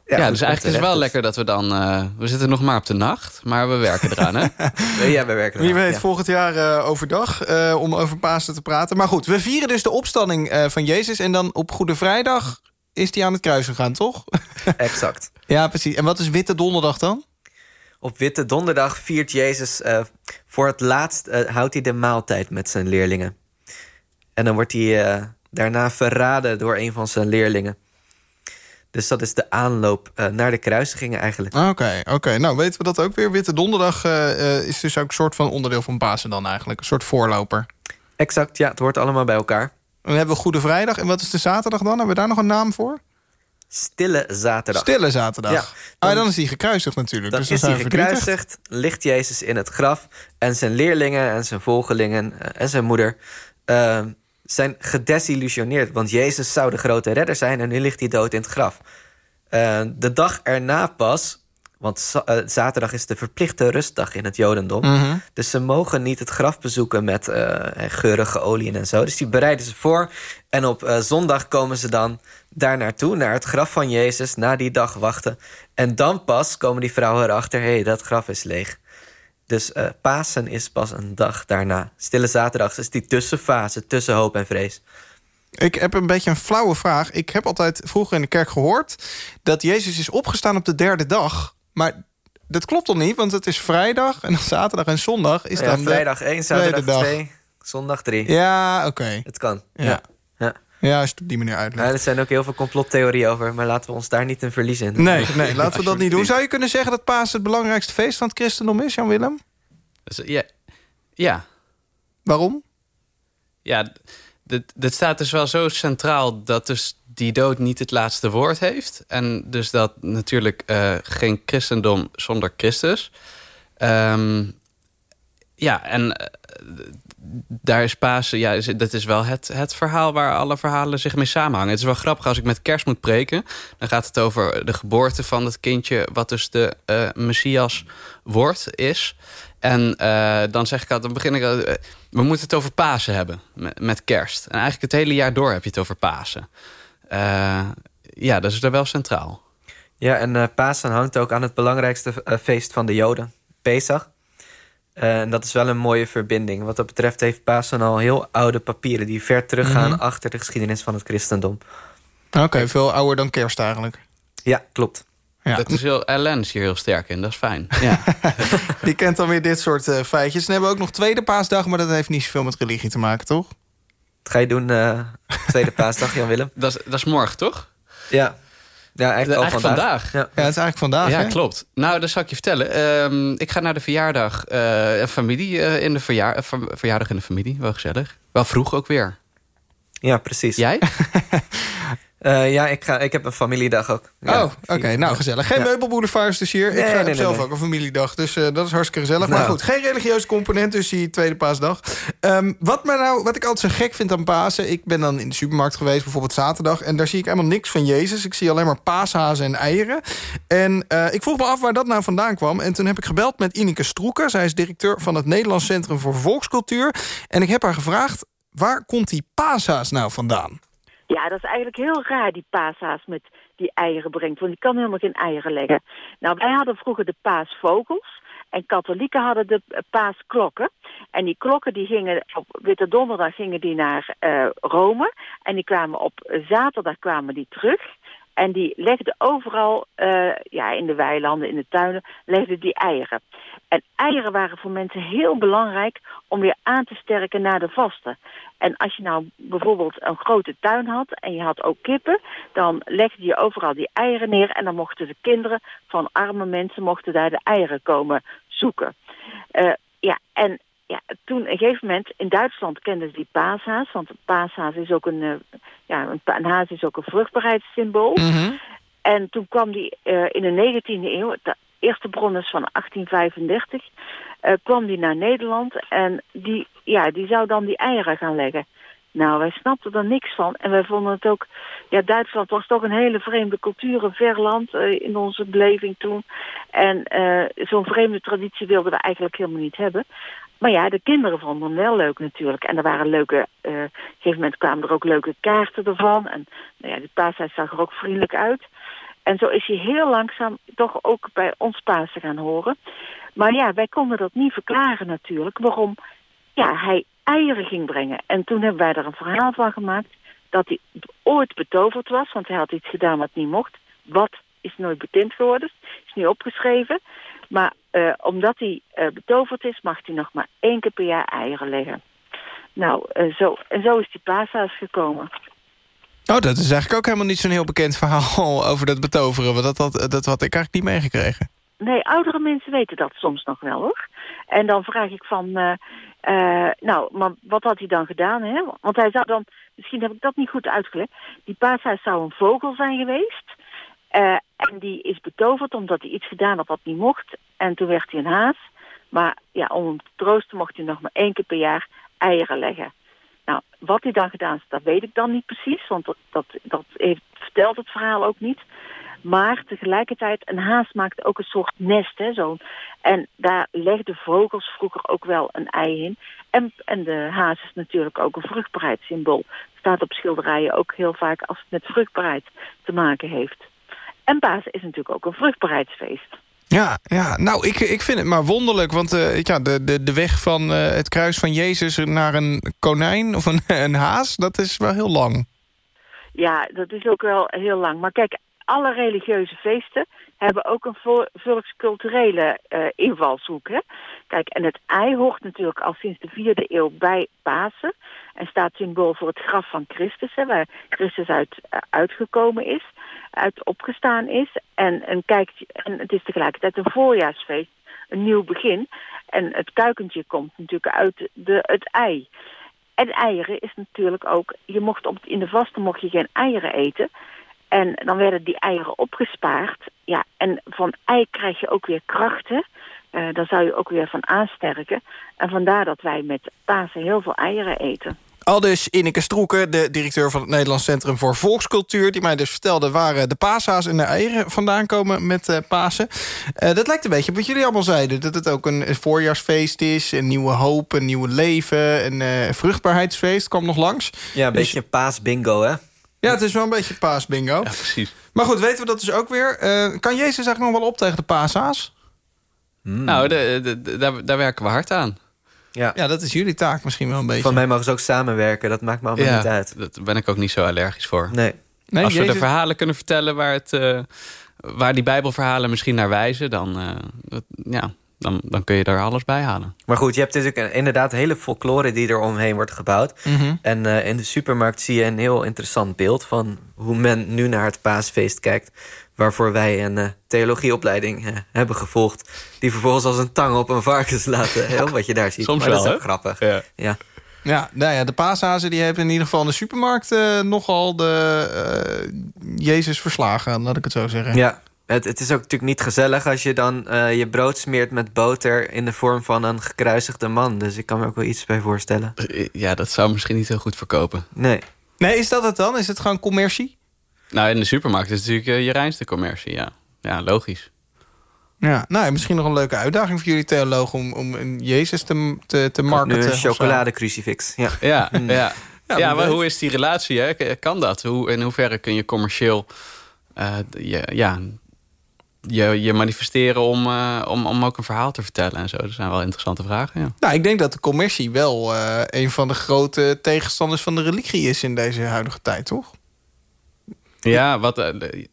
S5: Ja, dus eigenlijk is het wel lekker dat we dan... eh, we zitten nog maar op de nacht, maar we werken eraan, hè?
S6: Ja, we werken
S4: Wie
S6: eraan,
S4: weet
S6: ja.
S4: volgend jaar eh, overdag eh, om over Pasen te praten. Maar goed, we vieren dus de opstanding eh, van Jezus... en dan op Goede Vrijdag is hij aan het kruis gegaan, toch?
S6: Exact.
S4: ja, precies. En wat is Witte Donderdag dan?
S6: Op Witte Donderdag viert Jezus eh, voor het laatst... eh, houdt hij de maaltijd met zijn leerlingen. En dan wordt hij eh, daarna verraden door een van zijn leerlingen. Dus dat is de aanloop eh, naar de kruisigingen eigenlijk.
S4: Oké, oké. Nou, weten we dat ook weer. Witte Donderdag eh, eh, is dus ook een soort van onderdeel van Pasen dan eigenlijk. Een soort voorloper.
S6: Exact, ja, het hoort allemaal bij elkaar.
S4: Dan hebben we Goede Vrijdag. En wat is de zaterdag dan? Hebben we daar nog een naam voor?
S6: Stille Zaterdag.
S4: Stille zaterdag.
S6: Ja,
S4: ah, dan is hij gekruisigd natuurlijk.
S6: Dan
S4: dus
S6: is
S4: dan
S6: hij
S4: we verdrietig.
S6: gekruisigd, ligt Jezus in het graf... en zijn leerlingen en zijn volgelingen en zijn moeder... eh, zijn gedesillusioneerd. Want Jezus zou de grote redder zijn... en nu ligt hij dood in het graf. Eh, de dag erna pas... want eh, zaterdag is de verplichte rustdag in het jodendom...
S4: Mhm.
S6: dus ze mogen niet het graf bezoeken met eh, geurige oliën en zo. Dus die bereiden ze voor. En op zondag komen ze dan daar naartoe, naar het graf van Jezus... na die dag wachten. En dan pas komen die vrouwen erachter... hé, hey, dat graf is leeg. Dus eh, Pasen is pas een dag daarna. Stille zaterdag is die tussenfase tussen hoop en vrees.
S4: Ik heb een beetje een flauwe vraag. Ik heb altijd vroeger in de kerk gehoord... dat Jezus is opgestaan op de derde dag. Maar dat klopt toch niet? Want het is vrijdag en dan zaterdag en zondag is
S6: Ja,
S4: dan
S6: vrijdag 1, zaterdag
S4: tweede dag.
S6: 2, zondag 3.
S4: Ja, oké.
S6: Het kan.
S4: Ja.
S6: Ja. Ja.
S4: Als je het op die manier uitlegt.
S6: Ja, er zijn ook heel veel complottheorieën over... maar laten we ons daar niet in verliezen.
S4: Nee, nee, laten we dat niet doen. Zou je kunnen zeggen dat Pasen het belangrijkste feest van het christendom is, Jan-Willem?
S5: Dus, ja, ja,
S4: Waarom?
S5: ja dit, dit staat dus wel zo centraal dat dus die dood niet het laatste woord heeft. En dus dat natuurlijk eh, geen christendom zonder Christus. Ehm, ja, en eh, daar is Pasen, ja, dat is wel het, het verhaal waar alle verhalen zich mee samenhangen. Het is wel grappig, als ik met kerst moet preken... dan gaat het over de geboorte van het kindje... wat dus de eh, Messias wordt, is. En eh, dan zeg ik altijd, dan begin ik... eh, we moeten het over Pasen hebben, met, kerst. En eigenlijk het hele jaar door heb je het over Pasen. Ja, dat is er wel centraal.
S6: Ja, en Pasen hangt ook aan het belangrijkste feest van de Joden, Pesach. Eh, en dat is wel een mooie verbinding. Wat dat betreft heeft Pasen al heel oude papieren... die ver teruggaan
S4: Mhm.
S6: achter de geschiedenis van het christendom.
S4: Oké, veel ouder dan kerst eigenlijk.
S6: Ja, klopt.
S4: Ja.
S5: Dat is heel, Ellen is hier heel sterk in, dat is fijn. Ja.
S4: Die kent dan weer dit soort eh, feitjes. Dan hebben we ook nog tweede paasdag, maar dat heeft niet zoveel met religie te maken, toch?
S6: Wat ga je doen eh, tweede paasdag, Jan-Willem?
S5: dat, is, dat is morgen, toch?
S6: Ja. Ja, eigenlijk, al
S5: Eigenlijk
S6: vandaag.
S5: vandaag.
S6: Ja.
S4: Ja, het is eigenlijk vandaag,
S5: ja,
S4: hè?
S5: klopt. Nou, dat zal ik je vertellen. Ehm, ik ga naar de verjaardag. eh, een familie eh, in de verjaar, eh, ver- verjaardag in de familie. Wel gezellig. Wel vroeg ook weer.
S6: ja, precies.
S5: Jij?
S6: Eh, ja, ik, ga, ik heb een familiedag ook. Ja,
S4: oh, oké. Nou, gezellig. Geen
S6: Ja.
S4: meubelboulevards dus hier.
S6: Nee,
S4: ik ga
S6: nee,
S4: heb
S6: nee,
S4: zelf ook een familiedag, dus eh, dat is hartstikke gezellig. Maar
S6: Nou.
S4: goed, geen religieuze component, dus die tweede paasdag. Ehm, wat, mij nou, wat ik altijd zo gek vind aan Pasen... ik ben dan in de supermarkt geweest, bijvoorbeeld zaterdag... en daar zie ik helemaal niks van Jezus. Ik zie alleen maar paashazen en eieren. En eh, ik vroeg me af waar dat nou vandaan kwam. En toen heb ik gebeld met Ineke Stroeker. Zij is directeur van het Nederlands Centrum voor Volkscultuur. En ik heb haar gevraagd, waar komt die paashaas nou vandaan?
S12: Ja, dat is eigenlijk heel raar, die paashaas met die eieren brengt. Want die kan helemaal geen eieren leggen. Nou, wij hadden vroeger de paasvogels. En katholieken hadden de eh, paasklokken. En die klokken die gingen op Witte Donderdag gingen die naar eh, Rome. En die kwamen op zaterdag kwamen die terug. En die legden overal, eh, ja, in de weilanden, in de tuinen, legden die eieren. En eieren waren voor mensen heel belangrijk om weer aan te sterken na de vasten. En als je nou bijvoorbeeld een grote tuin had en je had ook kippen, dan legde je overal die eieren neer en dan mochten de kinderen van arme mensen mochten daar de eieren komen zoeken. Eh, ja, en ja, toen op een gegeven moment in Duitsland kenden ze die paashaas, want een paashaas is ook een, eh, ja, een, haas is ook een vruchtbaarheidssymbool. En toen kwam die eh, in de 19e eeuw, eerste bron is van 1835, eh, kwam die naar Nederland en die, ja, die zou dan die eieren gaan leggen. Nou, wij snapten er niks van en wij vonden het ook, ja, Duitsland was toch een hele vreemde cultuur, een ver land eh, in onze beleving toen. En eh, zo'n vreemde traditie wilden we eigenlijk helemaal niet hebben. Maar ja, de kinderen vonden hem wel leuk natuurlijk. En er waren leuke, op een gegeven moment kwamen er ook leuke kaarten ervan. En nou ja, die paasheid zag er ook vriendelijk uit. En zo is hij heel langzaam toch ook bij ons Pasen gaan horen. Maar ja, wij konden dat niet verklaren natuurlijk. Waarom ja, hij eieren ging brengen. En toen hebben wij er een verhaal van gemaakt dat hij ooit betoverd was. Want hij had iets gedaan wat niet mocht. Wat is nooit bekend geworden. Is niet opgeschreven. Maar eh, omdat hij eh, betoverd is, mag hij nog maar één keer per jaar eieren leggen. Nou, eh, zo, en zo is die paashaas gekomen.
S4: Oh, dat is eigenlijk ook helemaal niet zo'n heel bekend verhaal over dat betoveren. Want dat, dat, dat had ik eigenlijk niet meegekregen.
S12: Nee, oudere mensen weten dat soms nog wel hoor. En dan vraag ik van, eh, nou, maar wat had hij dan gedaan? Hè? Want hij zou dan, misschien heb ik dat niet goed uitgelegd. Die paashaas zou een vogel zijn geweest. Eh, en die is betoverd omdat hij iets gedaan had wat niet mocht. En toen werd hij een haas. Maar ja, om hem te troosten mocht hij nog maar één keer per jaar eieren leggen. Nou, wat hij dan gedaan is, dat weet ik dan niet precies. Want dat, dat, dat heeft, vertelt het verhaal ook niet. Maar tegelijkertijd, een haas maakt ook een soort nest. Hè, zo. En daar legden vogels vroeger ook wel een ei in. En, en de haas is natuurlijk ook een vruchtbaarheidssymbool. Staat op schilderijen ook heel vaak als het met vruchtbaarheid te maken heeft. En Pasen is natuurlijk ook een vruchtbaarheidsfeest.
S4: Ja, ja, nou, ik, ik vind het maar wonderlijk. Want uh, ja, de, de, de weg van uh, het kruis van Jezus naar een konijn of een, een haas... dat is wel heel lang.
S12: Ja, dat is ook wel heel lang. Maar kijk, alle religieuze feesten hebben ook een volksculturele uh, invalshoek. Hè? Kijk, en het ei hoort natuurlijk al sinds de vierde eeuw bij Pasen. En staat symbool voor het graf van Christus, hè, waar Christus uit, uitgekomen is, uit opgestaan is. En, en, kijk, en het is tegelijkertijd een voorjaarsfeest, een nieuw begin. En het kuikentje komt natuurlijk uit de, het ei. En eieren is natuurlijk ook, je mocht op, in de vaste mocht je geen eieren eten. En dan werden die eieren opgespaard. Ja, en van ei krijg je ook weer krachten. Uh, daar zou je ook weer van aansterken. En vandaar dat wij met Pasen heel veel eieren eten.
S4: Aldus Ineke Stroeken, de directeur van het Nederlands Centrum voor Volkscultuur... die mij dus vertelde waar de paashaas en de eieren vandaan komen met uh, Pasen. Uh, dat lijkt een beetje op wat jullie allemaal zeiden. Dat het ook een voorjaarsfeest is, een nieuwe hoop, een nieuw leven... een uh, vruchtbaarheidsfeest kwam nog langs.
S6: Ja, een dus... beetje een paasbingo, hè?
S4: Ja, het is wel een beetje paasbingo.
S5: Ja, precies.
S4: Maar goed, weten we dat dus ook weer. Uh, kan Jezus eigenlijk nog wel op tegen de paashaas?
S5: Hmm. Nou, de, de, de, daar, daar werken we hard aan.
S4: Ja. ja, dat is jullie taak misschien wel een beetje.
S6: Van mij mogen ze ook samenwerken, dat maakt me allemaal
S5: ja,
S6: niet uit.
S5: Daar ben ik ook niet zo allergisch voor.
S6: Nee.
S4: nee
S5: Als
S4: Jezus...
S5: we de verhalen kunnen vertellen waar, het, uh, waar die bijbelverhalen misschien naar wijzen... dan, uh, dat, ja, dan, dan kun je daar alles bij halen.
S6: Maar goed, je hebt natuurlijk inderdaad hele folklore die er omheen wordt gebouwd.
S4: Mm -hmm.
S6: En uh, in de supermarkt zie je een heel interessant beeld... van hoe men nu naar het paasfeest kijkt... waarvoor wij een uh, theologieopleiding uh, hebben gevolgd... die vervolgens als een tang op een varkens laten. Heel wat je daar ziet.
S5: Soms
S6: maar
S5: wel,
S6: dat is ook
S5: hè?
S6: grappig.
S5: Ja.
S6: ja.
S4: Ja, nou ja, de paashazen die hebben in ieder geval in de supermarkt... Uh, nogal de Jezus verslagen, laat ik het zo zeggen.
S6: Ja, het, het, is ook natuurlijk niet gezellig als je dan uh, je brood smeert met boter... in de vorm van een gekruisigde man. Dus ik kan me ook wel iets bij voorstellen.
S5: Ja, dat zou misschien niet heel goed verkopen.
S6: Nee.
S4: Nee, is dat het dan? Is het gewoon commercie?
S5: Nou, in de supermarkt is het natuurlijk uh, je reinste commercie, ja. Ja, logisch.
S4: Ja, nou, misschien nog een leuke uitdaging voor jullie theologen... om, om een Jezus te, te, te marketen.
S6: Een chocoladecrucifix, ja.
S5: Ja, ja. ja,
S4: Ja,
S5: maar hoe is die relatie? Hè? Kan dat? Hoe, in hoeverre kun je commercieel uh, je, ja, je, je manifesteren om, uh, om, om ook een verhaal te vertellen en zo? Dat zijn wel interessante vragen, ja.
S4: Nou, ik denk dat de commercie wel uh, een van de grote tegenstanders van de religie is in deze huidige tijd, toch?
S5: Ja, wat... Uh, de,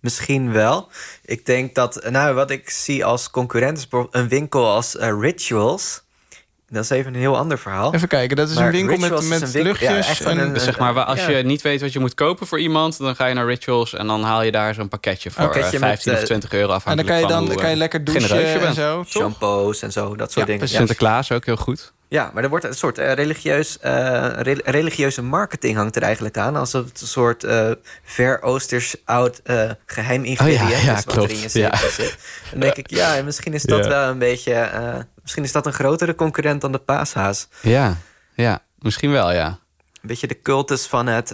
S6: Misschien wel. Ik denk dat, nou, wat ik zie als concurrent is bijvoorbeeld een winkel als uh, Rituals. Dat is even een heel ander verhaal.
S4: Even kijken, dat is
S6: Maar
S4: een winkel
S6: Rituals
S4: met, met
S6: een winkel- ja,
S4: luchtjes. en,
S6: een-
S5: dus zeg maar, waar- als
S6: ja.
S5: je niet weet wat je moet kopen voor iemand... dan ga je naar Rituals en dan haal je daar zo'n pakketje voor
S6: pakketje
S5: uh,
S6: met,
S5: 15 of
S6: uh,
S5: 20 euro
S4: en dan
S5: afhankelijk
S4: kan je,
S5: van
S4: dan,
S5: hoe,
S4: kan je lekker douchen en zo, toch?
S6: Shampoos en zo, dat soort
S4: Ja,
S6: dingen.
S4: precies.
S6: Ja.
S5: Sinterklaas ook heel goed.
S6: Ja, maar er wordt een soort eh, religieus, re- religieuze marketing hangt er eigenlijk aan. Het een soort eh ver-oosters oud eh, geheim ingrediënt
S5: Oh ja, ja,
S6: is wat
S5: klopt.
S6: er in je
S5: Ja.
S6: zit. Dan denk ik, ja, misschien is dat wel een beetje... misschien is dat een grotere concurrent dan de paashaas.
S5: Ja, ja, misschien wel, ja.
S6: Een beetje de cultus van het...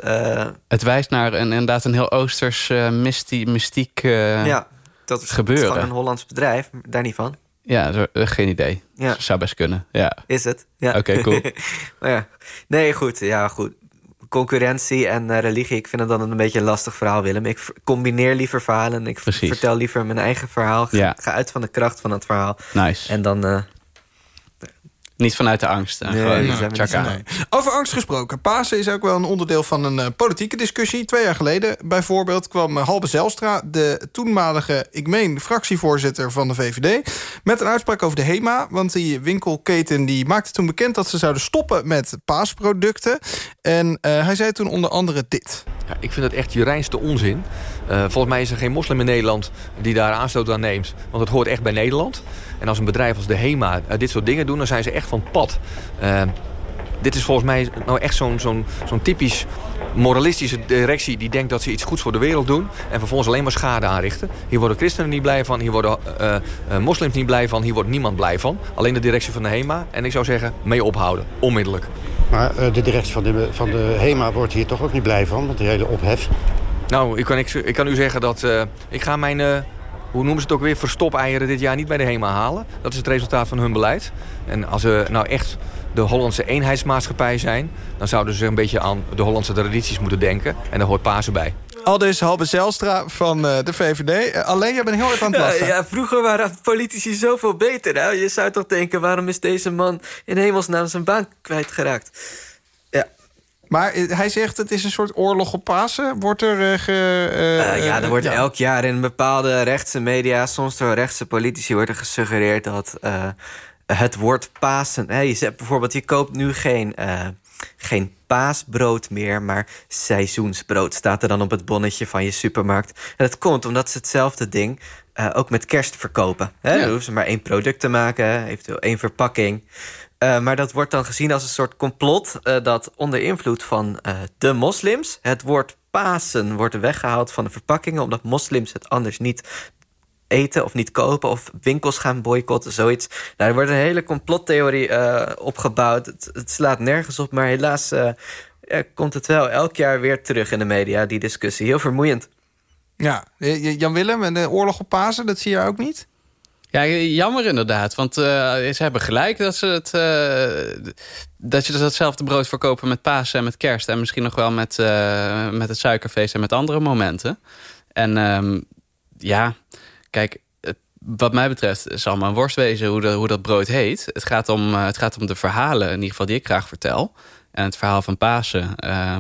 S5: Het wijst naar een, inderdaad een heel oosters uh, mystie, mystiek uh,
S6: ja, dat is,
S5: gebeuren.
S6: Gewoon een Hollands bedrijf, daar niet van.
S5: Ja, uh, geen idee.
S6: Ja.
S5: Zou best kunnen, ja.
S6: Is het? Ja.
S5: Oké, cool.
S6: maar ja. Nee, goed. Ja, goed. Concurrentie en uh, religie, ik vind het dan een beetje een lastig verhaal, Willem. Ik combineer liever verhalen. Ik
S5: Precies.
S6: vertel liever mijn eigen verhaal. Ga,
S5: Ja.
S6: ga uit van de kracht van het verhaal.
S5: Nice.
S6: En dan... uh,
S5: Niet vanuit de angst.
S6: Nee,
S5: gewoon,
S4: Nee. Over angst gesproken. Pasen is ook wel een onderdeel van een uh, politieke discussie. Twee jaar geleden bijvoorbeeld kwam uh, Halbe Zelstra... de toenmalige, ik meen, fractievoorzitter van de VVD... met een uitspraak over de HEMA. Want die winkelketen die maakte toen bekend... dat ze zouden stoppen met paasproducten. En uh, hij zei toen onder andere dit.
S13: Ja, ik vind dat echt je reinste onzin. Uh, volgens mij is er geen moslim in Nederland die daar aanstoot aan neemt. Want het hoort echt bij Nederland. En als een bedrijf als de HEMA uh, dit soort dingen doen, dan zijn ze echt van het pad. Uh, dit is volgens mij nou echt zo'n zo'n zo'n typisch moralistische directie... die denkt dat ze iets goeds voor de wereld doen... en vervolgens alleen maar schade aanrichten. Hier worden christenen niet blij van, hier worden uh, uh, moslims niet blij van... hier wordt niemand blij van. Alleen de directie van de HEMA. En ik zou zeggen, mee ophouden. Onmiddellijk.
S14: Maar uh, de directie van de, van de HEMA wordt hier toch ook niet blij van... met die hele ophef?
S13: Nou, ik kan, ik, ik kan u zeggen dat ik ga mijn hoe noemen ze het ook weer, verstopeieren dit jaar niet bij de HEMA halen. Dat is het resultaat van hun beleid. En als we nou echt de Hollandse eenheidsmaatschappij zijn... dan zouden ze een beetje aan de Hollandse tradities moeten denken. En daar hoort Pasen bij.
S4: Aldus Halbe Zelstra van uh, de VVD. Uh, alleen, je bent heel erg aan het lachen.
S6: Ja, ja, vroeger waren politici zoveel beter. Hè? Je zou toch denken, waarom is deze man in hemelsnaam zijn baan kwijtgeraakt?
S4: Maar hij zegt het is een soort oorlog op Pasen. Wordt er... Uh, ge,
S6: uh, ja, er wordt ja. elk jaar in bepaalde rechtse media... soms door rechtse politici wordt er gesuggereerd dat het woord Pasen... Hè, je zegt bijvoorbeeld, je koopt nu geen, uh, geen paasbrood meer... maar seizoensbrood staat er dan op het bonnetje van je supermarkt. En dat komt omdat ze hetzelfde ding uh, ook met kerst verkopen. Hè? Ja. Dan hoeven ze maar één product te maken, eventueel één verpakking... Uh, maar dat wordt dan gezien als een soort complot... dat onder invloed van de moslims... het woord Pasen wordt weggehaald van de verpakkingen... omdat moslims het anders niet eten of niet kopen of winkels gaan boycotten, zoiets. Nou, er wordt een hele complottheorie opgebouwd. Het, het, slaat nergens op, maar helaas komt het wel elk jaar weer terug in de media, die discussie. Heel vermoeiend.
S4: Ja, Jan Willem en de oorlog op Pasen, dat zie je ook niet?
S5: Ja, jammer inderdaad. Want uh, ze hebben gelijk dat ze het. Uh, dat je dus datzelfde brood verkopen met Pasen en met kerst. En misschien nog wel met, uh, met het suikerfeest en met andere momenten. En um, ja, Kijk, wat mij betreft zal maar een worst wezen hoe, hoe dat brood heet. Het gaat, om, het gaat om de verhalen, in ieder geval die ik graag vertel. En het verhaal van Pasen. Uh,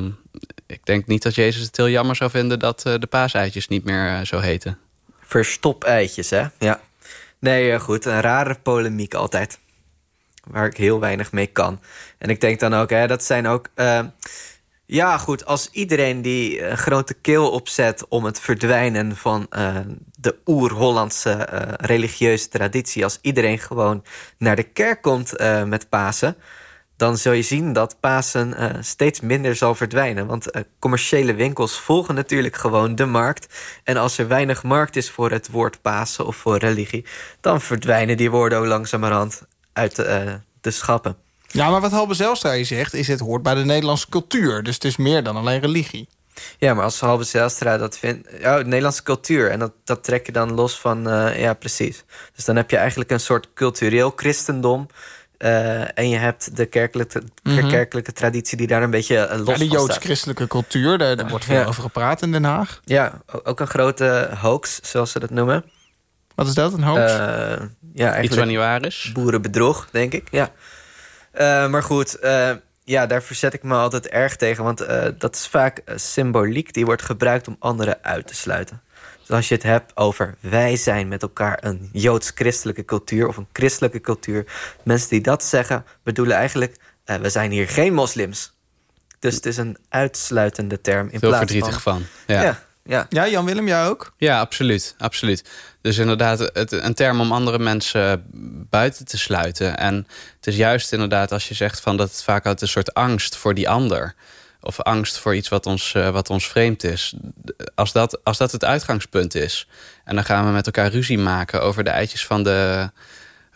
S5: ik denk niet dat Jezus het heel jammer zou vinden... dat uh, de paaseitjes niet meer uh, zo heten.
S6: Verstopeitjes, hè? Ja. Nee, goed. Een rare polemiek altijd. Waar ik heel weinig mee kan. En ik denk dan ook, hè, dat zijn ook... Ja, goed. Als iedereen die een grote keel opzet om het verdwijnen van de oer-Hollandse religieuze traditie, als iedereen gewoon naar de kerk komt met Pasen, dan zul je zien dat Pasen steeds minder zal verdwijnen. Want commerciële winkels volgen natuurlijk gewoon de markt. En als er weinig markt is voor het woord Pasen of voor religie, dan verdwijnen die woorden ook langzamerhand uit de schappen.
S4: Ja, maar wat Halbe Zijlstra hier zegt... is het hoort bij de Nederlandse cultuur. Dus het is meer dan alleen religie.
S6: Ja, maar als Halbe Zijlstra dat vindt... Ja, Nederlandse cultuur. En dat, dat trek je dan los van... Uh, ja, precies. Dus dan heb je eigenlijk een soort cultureel christendom... Uh, en je hebt de kerkelijke, mm -hmm. kerkelijke traditie die daar een beetje uh, los
S4: ja, de joods-christelijke cultuur, daar, daar wordt veel ja. over gepraat in Den Haag.
S6: Ja, ook een grote hoax, zoals ze dat noemen.
S4: Wat is dat, een hoax?
S6: ja,
S5: Iets wat niet waar is?
S6: Boerenbedrog, denk ik, ja. Uh, maar goed, uh, ja, daar verzet ik me altijd erg tegen. Want uh, dat is vaak symboliek die wordt gebruikt om anderen uit te sluiten. Dus als je het hebt over wij zijn met elkaar een joods-christelijke cultuur... of een christelijke cultuur, mensen die dat zeggen... bedoelen eigenlijk, we zijn hier geen moslims. Dus het is een uitsluitende term. In
S5: Veel
S6: plaats
S5: verdrietig
S6: van,
S5: van. Ja.
S6: ja. Ja.
S4: ja, Jan-Willem, jij ook?
S5: Ja, absoluut, absoluut. Dus inderdaad, het, een term om andere mensen buiten te sluiten. En het is juist inderdaad als je zegt van dat het vaak uit een soort angst voor die ander... of angst voor iets wat ons, uh, wat ons vreemd is. Als dat, als dat het uitgangspunt is... en dan gaan we met elkaar ruzie maken over de eitjes van de,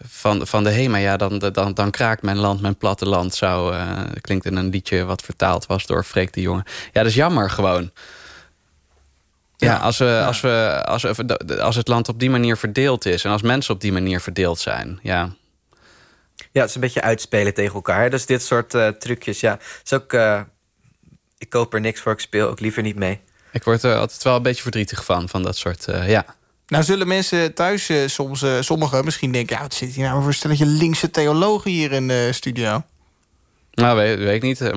S5: van, van de HEMA... ja, dan, dan, dan kraakt mijn land, mijn platteland. Zo uh, klinkt in een liedje wat vertaald was door Freek de Jonge. Ja, dat is jammer gewoon... Ja, als, we, ja. Als, we, als, we, als het land op die manier verdeeld is... en als mensen op die manier verdeeld zijn, ja.
S6: Ja, het is een beetje uitspelen tegen elkaar. Dus dit soort uh, trucjes, ja. is ook, ik koop er niks voor, ik speel ook liever niet mee.
S5: Ik word er altijd wel een beetje verdrietig van, van dat soort, uh, ja.
S4: Nou zullen mensen thuis soms, sommigen misschien denken... ja, wat zit hier nou voor een stelletje linkse theologen hier in de studio?
S5: Nou, weet, weet ik niet.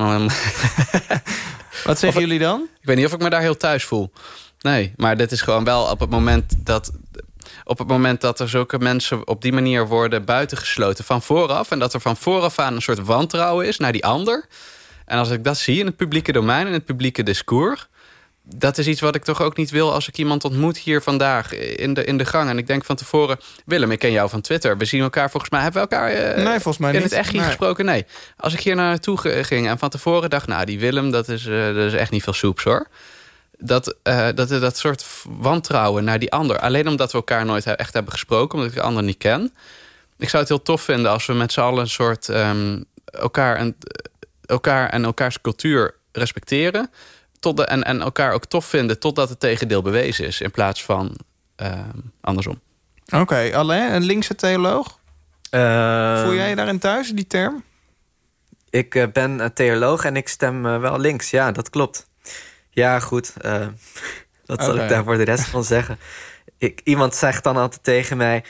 S4: wat zeggen jullie dan?
S5: Ik weet niet of ik me daar heel thuis voel. Nee, maar dit is gewoon wel op het moment dat op het moment dat er zulke mensen op die manier worden buitengesloten van vooraf... en dat er van vooraf aan een soort wantrouwen is naar die ander... en als ik dat zie in het publieke domein, in het publieke discours... dat is iets wat ik toch ook niet wil als ik iemand ontmoet hier vandaag in de, in de gang. En ik denk van tevoren, Willem, ik ken jou van Twitter. We zien elkaar volgens mij, hebben we elkaar eh,
S4: Nee, volgens mij
S5: in
S4: niet.
S5: het echt hier
S4: Nee.
S5: gesproken? Nee. Als ik hier naartoe ging en van tevoren dacht, nou die Willem, dat is, eh, dat is echt niet veel soeps hoor. Dat, eh, dat, dat soort wantrouwen naar die ander. Alleen omdat we elkaar nooit echt hebben gesproken, omdat ik de ander niet ken. Ik zou het heel tof vinden als we met z'n allen een soort ehm, elkaar, en, elkaar en elkaars cultuur respecteren. Tot de, en, en elkaar ook tof vinden totdat het tegendeel bewezen is. In plaats van ehm, andersom.
S4: Oké, Alain, een linkse theoloog.
S6: Eh,
S4: Voel jij je daarin thuis, die term?
S6: Ik eh, ben een theoloog en ik stem eh, wel links. Ja, dat klopt. Ja, goed. eh, wat zal ik daar voor de rest van zeggen? Ik, iemand zegt dan altijd tegen mij...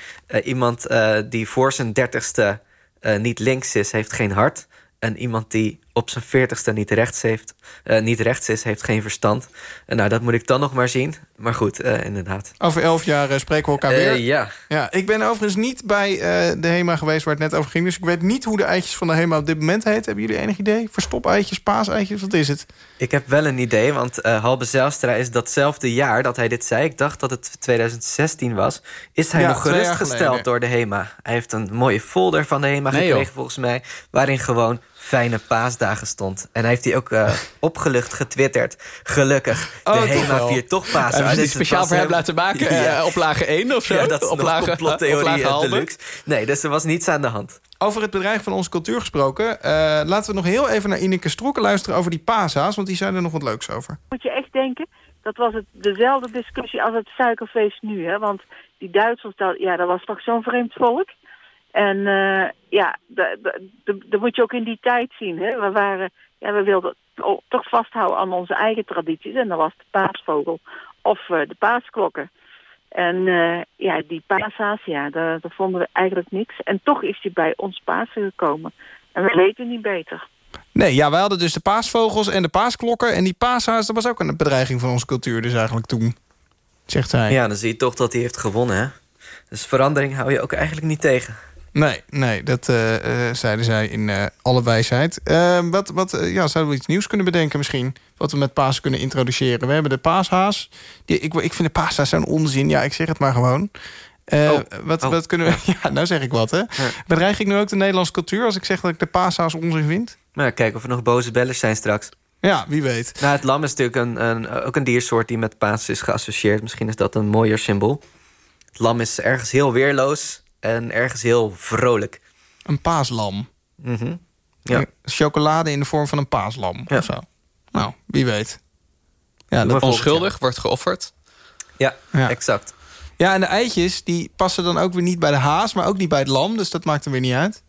S6: iemand eh, die voor zijn dertigste eh, niet links is, heeft geen hart. En iemand die op zijn veertigste niet rechts, heeft, eh, niet rechts is, heeft geen verstand. En nou, dat moet ik dan nog maar zien. Maar goed, eh, inderdaad.
S4: Over elf jaar eh, spreken we elkaar
S6: Eh,
S4: weer.
S6: ja.
S4: ja. Ik ben overigens niet bij eh, de HEMA geweest waar het net over ging. Dus ik weet niet hoe de eitjes van de HEMA op dit moment heet. Hebben jullie enig idee? Verstop-eitjes, paaseitjes, wat is het?
S6: Ik heb wel een idee, want eh Halbe Zijlstra is datzelfde jaar dat hij dit zei... ik dacht dat het 2016 was... is hij
S4: Ja,
S6: nog gerustgesteld door de HEMA. Hij heeft een mooie folder van de HEMA
S5: Nee,
S6: gekregen,
S5: joh.
S6: volgens mij... waarin gewoon fijne paasdagen stond. En hij heeft die ook eh, opgelucht getwitterd. Gelukkig, de
S5: Oh,
S6: HEMA viert toch Pasen.
S5: Hebben ze die
S6: Dus het
S5: speciaal voor hem laten maken? eh, oplage 1 of zo?
S6: Ja, dat is
S5: Oplage-
S6: nog complottheorie deluxe. Nee, dus er was niets aan de hand.
S4: Over het bedreiging van onze cultuur gesproken... eh, laten we nog heel even naar Ineke Stroeken luisteren over die paashaas... want die zijn er nog wat leuks over.
S12: Moet je echt denken, dat was het dezelfde discussie als het suikerfeest nu. Hè? Want die Duitsers, dat, ja, dat was toch zo'n vreemd volk. En eh, ja, da- da- da- dat moet je ook in die tijd zien. Hè? We, waren, ja, we wilden toch vasthouden aan onze eigen tradities. En dat was de paasvogel of eh, de paasklokken. En eh, ja, die paashaas, ja, daar, daar vonden we eigenlijk niks. En toch is die bij ons Pasen gekomen. En we weten niet beter.
S4: Nee, ja, wij hadden dus de paasvogels en de paasklokken... en die paashaas, dat was ook een bedreiging van onze cultuur dus eigenlijk toen. Zegt hij.
S6: Ja, dan zie je toch dat hij heeft gewonnen, hè? Dus verandering hou je ook eigenlijk niet tegen.
S4: Nee, nee, dat eh, eh, zeiden zij in eh, alle wijsheid. Wat, wat, ja, zouden we iets nieuws kunnen bedenken misschien? Wat we met Pasen kunnen introduceren. We hebben de paashaas. Die, ik, ik vind de paashaas zo'n onzin. Ja, ik zeg het maar gewoon.
S6: Oh.
S4: wat,
S6: Oh.
S4: wat kunnen we... Ja, nou zeg ik wat, hè. Bedreig ik nu ook de Nederlandse cultuur... als ik zeg dat ik de paashaas onzin vind?
S6: Maar kijken of er nog boze bellers zijn straks.
S4: Ja, wie weet.
S6: Nou, het lam is natuurlijk een, een, ook een diersoort die met Pasen is geassocieerd. Misschien is dat een mooier symbool. Het lam is ergens heel weerloos en ergens heel vrolijk.
S4: Een paaslam.
S6: Mhm. Ja.
S4: Chocolade in de vorm van een paaslam
S6: Ja.
S4: of zo. Nou, wie weet. Ja,
S6: volgend
S5: Onschuldig, wordt geofferd.
S6: Ja,
S4: Ja.
S6: exact.
S4: Ja, en de eitjes die passen dan ook weer niet bij de haas... maar ook niet bij het lam, dus dat maakt er weer niet uit.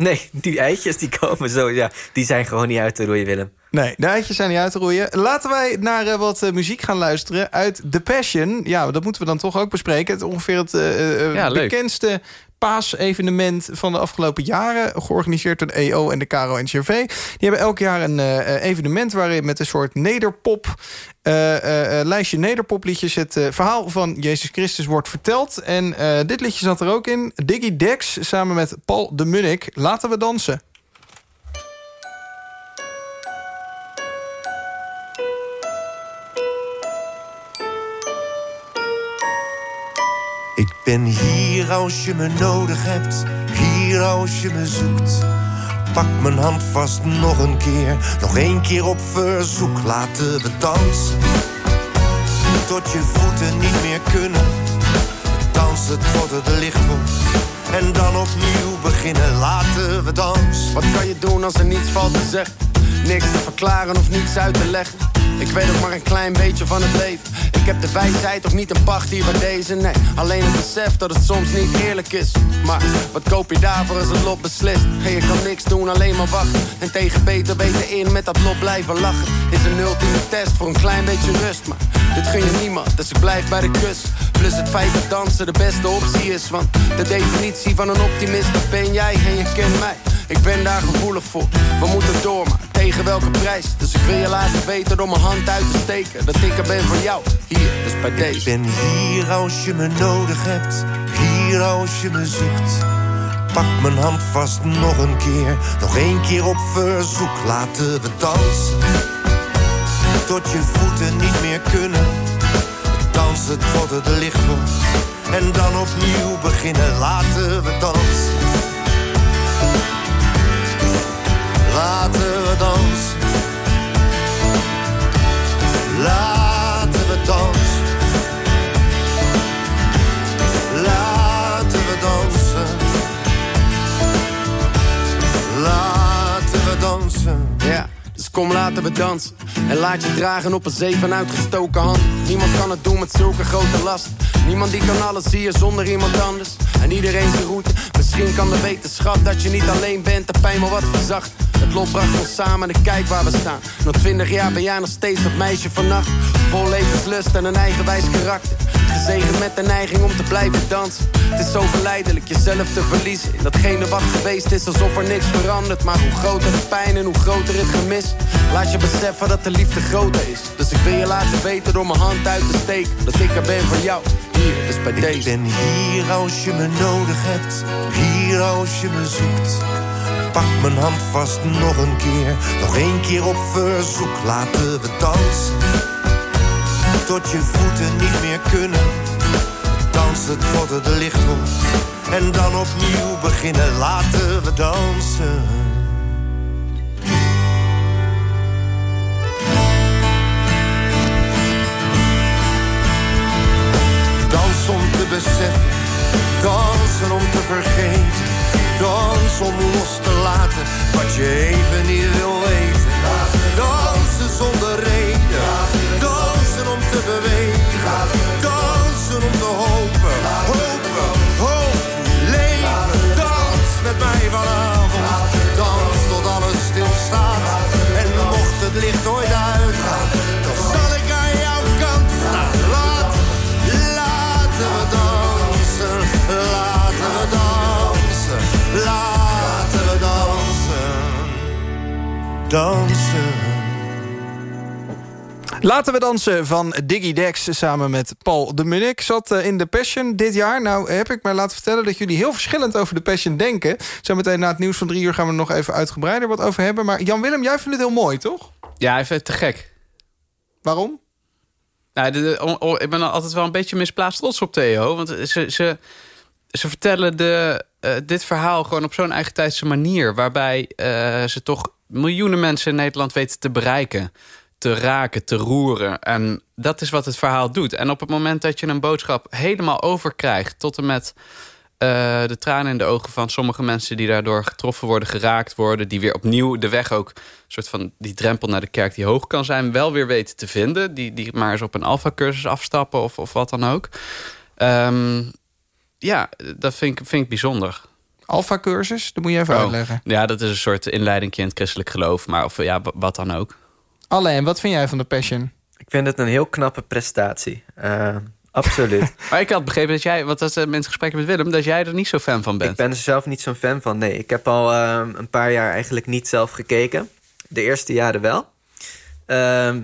S6: Nee, die eitjes die komen zo, ja, die zijn gewoon niet uit te roeien, Willem.
S4: Nee, de eitjes zijn niet uit te roeien. Laten wij naar eh, wat eh, muziek gaan luisteren uit The Passion. Ja, dat moeten we dan toch ook bespreken. Het is ongeveer het eh,
S5: Ja,
S4: bekendste paasevenement van de afgelopen jaren. Georganiseerd door de EO en de KRO en. Die hebben elk jaar een eh, eh, evenement waarin met een soort nederpop... eh, lijstje nederpopliedjes het verhaal van Jezus Christus wordt verteld. En dit liedje zat er ook in. Diggy Dex samen met Paul de Munnik. Laten we dansen.
S15: Ik ben hier als je me nodig hebt, hier als je me zoekt. Pak mijn hand vast nog een keer, nog één keer op verzoek. Laten we dansen, tot je voeten niet meer kunnen. Dansen tot het licht wordt, en dan opnieuw beginnen. Laten we dansen.
S16: Wat kan je doen als er niets valt te zeggen? Niks te verklaren of niets uit te leggen. Ik weet ook maar een klein beetje van het leven. Ik heb de wijsheid toch niet een pacht hier bij deze, nee. Alleen het besef dat het soms niet eerlijk is. Maar wat koop je daarvoor als het lot beslist? Hey, je kan niks doen, alleen maar wachten. En tegen beter beter in met dat lot blijven lachen. Is een ultieme test voor een klein beetje rust. Maar dit gun je niemand, dus ik blijf bij de kust. Plus het feit dat dansen de beste optie is. Want de definitie van een optimist, dat ben jij en je kent mij. Ik ben daar gevoelig voor. We moeten door, maar tegen welke prijs? Dus ik wil je laten weten door mijn hand uit te steken. Dat ik er ben voor jou, hier, dus bij deze.
S15: Ik ben hier als je me nodig hebt, hier als je me zoekt. Pak mijn hand vast nog een keer, nog één keer op verzoek. Laten we dansen, tot je voeten niet meer kunnen. Dansen tot het licht wordt en dan opnieuw beginnen. Laten we dansen. Laten we dansen. Laten we dansen. Laten we dansen. Laten we dansen.
S16: Ja, dus kom laten we dansen. En laat je dragen op een zee van uitgestoken hand. Niemand kan het doen met zulke grote last. Niemand die kan alles zien zonder iemand anders. En iedereen zijn route. Misschien kan de wetenschap dat je niet alleen bent. De pijn maar wat verzacht. Het lot bracht ons samen en kijk waar we staan. Nog twintig jaar ben jij nog steeds dat meisje vannacht. Vol levenslust en een eigenwijs karakter. Gezegend met de neiging om te blijven dansen. Het is zo verleidelijk jezelf te verliezen. In datgene wat geweest is, alsof er niks verandert. Maar hoe groter de pijn en hoe groter het gemis. Laat je beseffen dat de liefde groter is. Dus ik wil je laten weten door mijn hand uit te steken. Dat ik er ben voor jou. Hier, dus bij deze.
S15: Ik ben hier als je me nodig hebt. Hier als je me zoekt. Pak mijn hand vast nog een keer. Nog één keer op verzoek. Laten we dansen. Tot je voeten niet meer kunnen. Dansen tot het licht wordt. En dan opnieuw beginnen. Laten we dansen. Dans om te beseffen, dansen om te vergeten. Dans om los te laten wat je even niet wil weten. Dansen zonder reden, dansen om te bewegen. Dansen om te hopen, hopen, hoop, leven. Dans met mij vanavond, dans tot alles stilstaat. En mocht het licht ooit uitgaan, dansen. Laten we dansen
S4: van Diggy Dex samen met Paul de Munnik. Zat eh, in de Passion dit jaar. Nou heb ik mij laten vertellen dat jullie heel verschillend over de Passion denken. Zometeen na het nieuws van drie uur gaan we er nog even uitgebreider wat over hebben. Maar Jan-Willem, jij vindt het heel mooi, toch?
S5: Ja, ik vind het te gek.
S4: Waarom?
S5: Nou, de, de- o- o- ik ben altijd wel een beetje misplaatst trots op Theo. Want ze, ze, ze vertellen de, eh, dit verhaal gewoon op zo'n eigentijdse manier... waarbij eh, ze toch miljoenen mensen in Nederland weten te bereiken. Te raken, te roeren. En dat is wat het verhaal doet. En op het moment dat je een boodschap helemaal overkrijgt... tot en met eh, de tranen in de ogen van sommige mensen... die daardoor getroffen worden, geraakt worden... die weer opnieuw de weg ook... soort van die drempel naar de kerk die hoog kan zijn... wel weer weten te vinden. Die, die maar eens op een alfa-cursus afstappen of, of wat dan ook. Ehm, ja, dat vind ik, vind ik bijzonder.
S4: Alpha-cursus, dat moet je even
S5: Oh,
S4: uitleggen.
S5: Ja, dat is een soort inleiding in het christelijk geloof. Maar of, ja, wa- wat dan ook.
S4: Alleen, wat vind jij van de Passion?
S6: Ik vind het een heel knappe prestatie. Eh, absoluut.
S5: Maar ik had begrepen dat jij, want dat in het gesprek met Willem... dat jij er niet zo fan van bent.
S6: Ik ben er zelf niet zo'n fan van. Nee, ik heb al ehm, een paar jaar eigenlijk niet zelf gekeken. De eerste jaren wel. Ehm,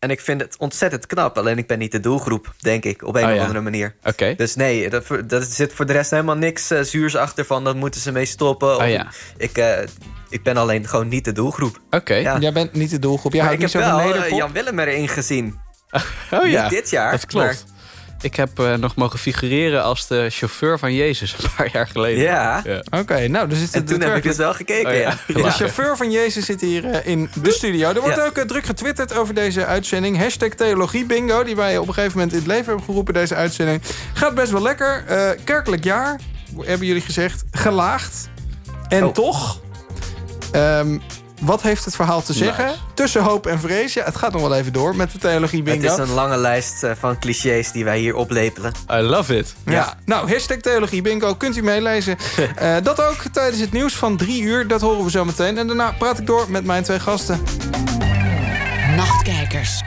S6: en ik vind het ontzettend knap. Alleen ik ben niet de doelgroep, denk ik, op een
S5: Oh,
S6: of
S5: ja.
S6: andere manier.
S5: Oké.
S6: Dus nee, dat, dat zit voor de rest helemaal niks eh, zuurs achter van... dat moeten ze mee stoppen. Of-
S5: Oh, ja.
S6: ik, eh, ik ben alleen gewoon niet de doelgroep.
S5: Oké.
S6: Ja.
S4: Jij bent niet de doelgroep. Jij
S6: maar ik
S4: niet
S6: heb wel eh. Jan Willem erin gezien.
S5: Oh ja,
S6: Niet dit jaar,
S5: Dat klopt. Ik heb eh, nog mogen figureren als de chauffeur van Jezus een paar jaar geleden.
S6: Ja.
S4: Oké, nou, dus het
S6: En toen heb ik dus wel gekeken,
S5: Oh, ja.
S6: ja.
S4: De chauffeur van Jezus zit hier eh, in de studio. Er wordt
S6: Ja.
S4: ook eh, druk getwitterd over deze uitzending. Hashtag theologie bingo, die wij op een gegeven moment in het leven hebben geroepen. Deze uitzending gaat best wel lekker. Eh, kerkelijk jaar, hebben jullie gezegd, gelaagd. En
S6: Oh.
S4: toch, ehm, wat heeft het verhaal te zeggen? Tussen hoop en vrees. Ja, het gaat nog wel even door met de theologie bingo.
S6: Het is een lange lijst eh, van clichés die wij hier oplepelen.
S5: I love it.
S4: Ja. nou, hashtag Theologie Bingo, kunt u meelezen. Eh, dat ook tijdens het nieuws van drie uur, dat horen we zo meteen. En daarna praat ik door met mijn twee gasten.
S3: Nachtkijkers.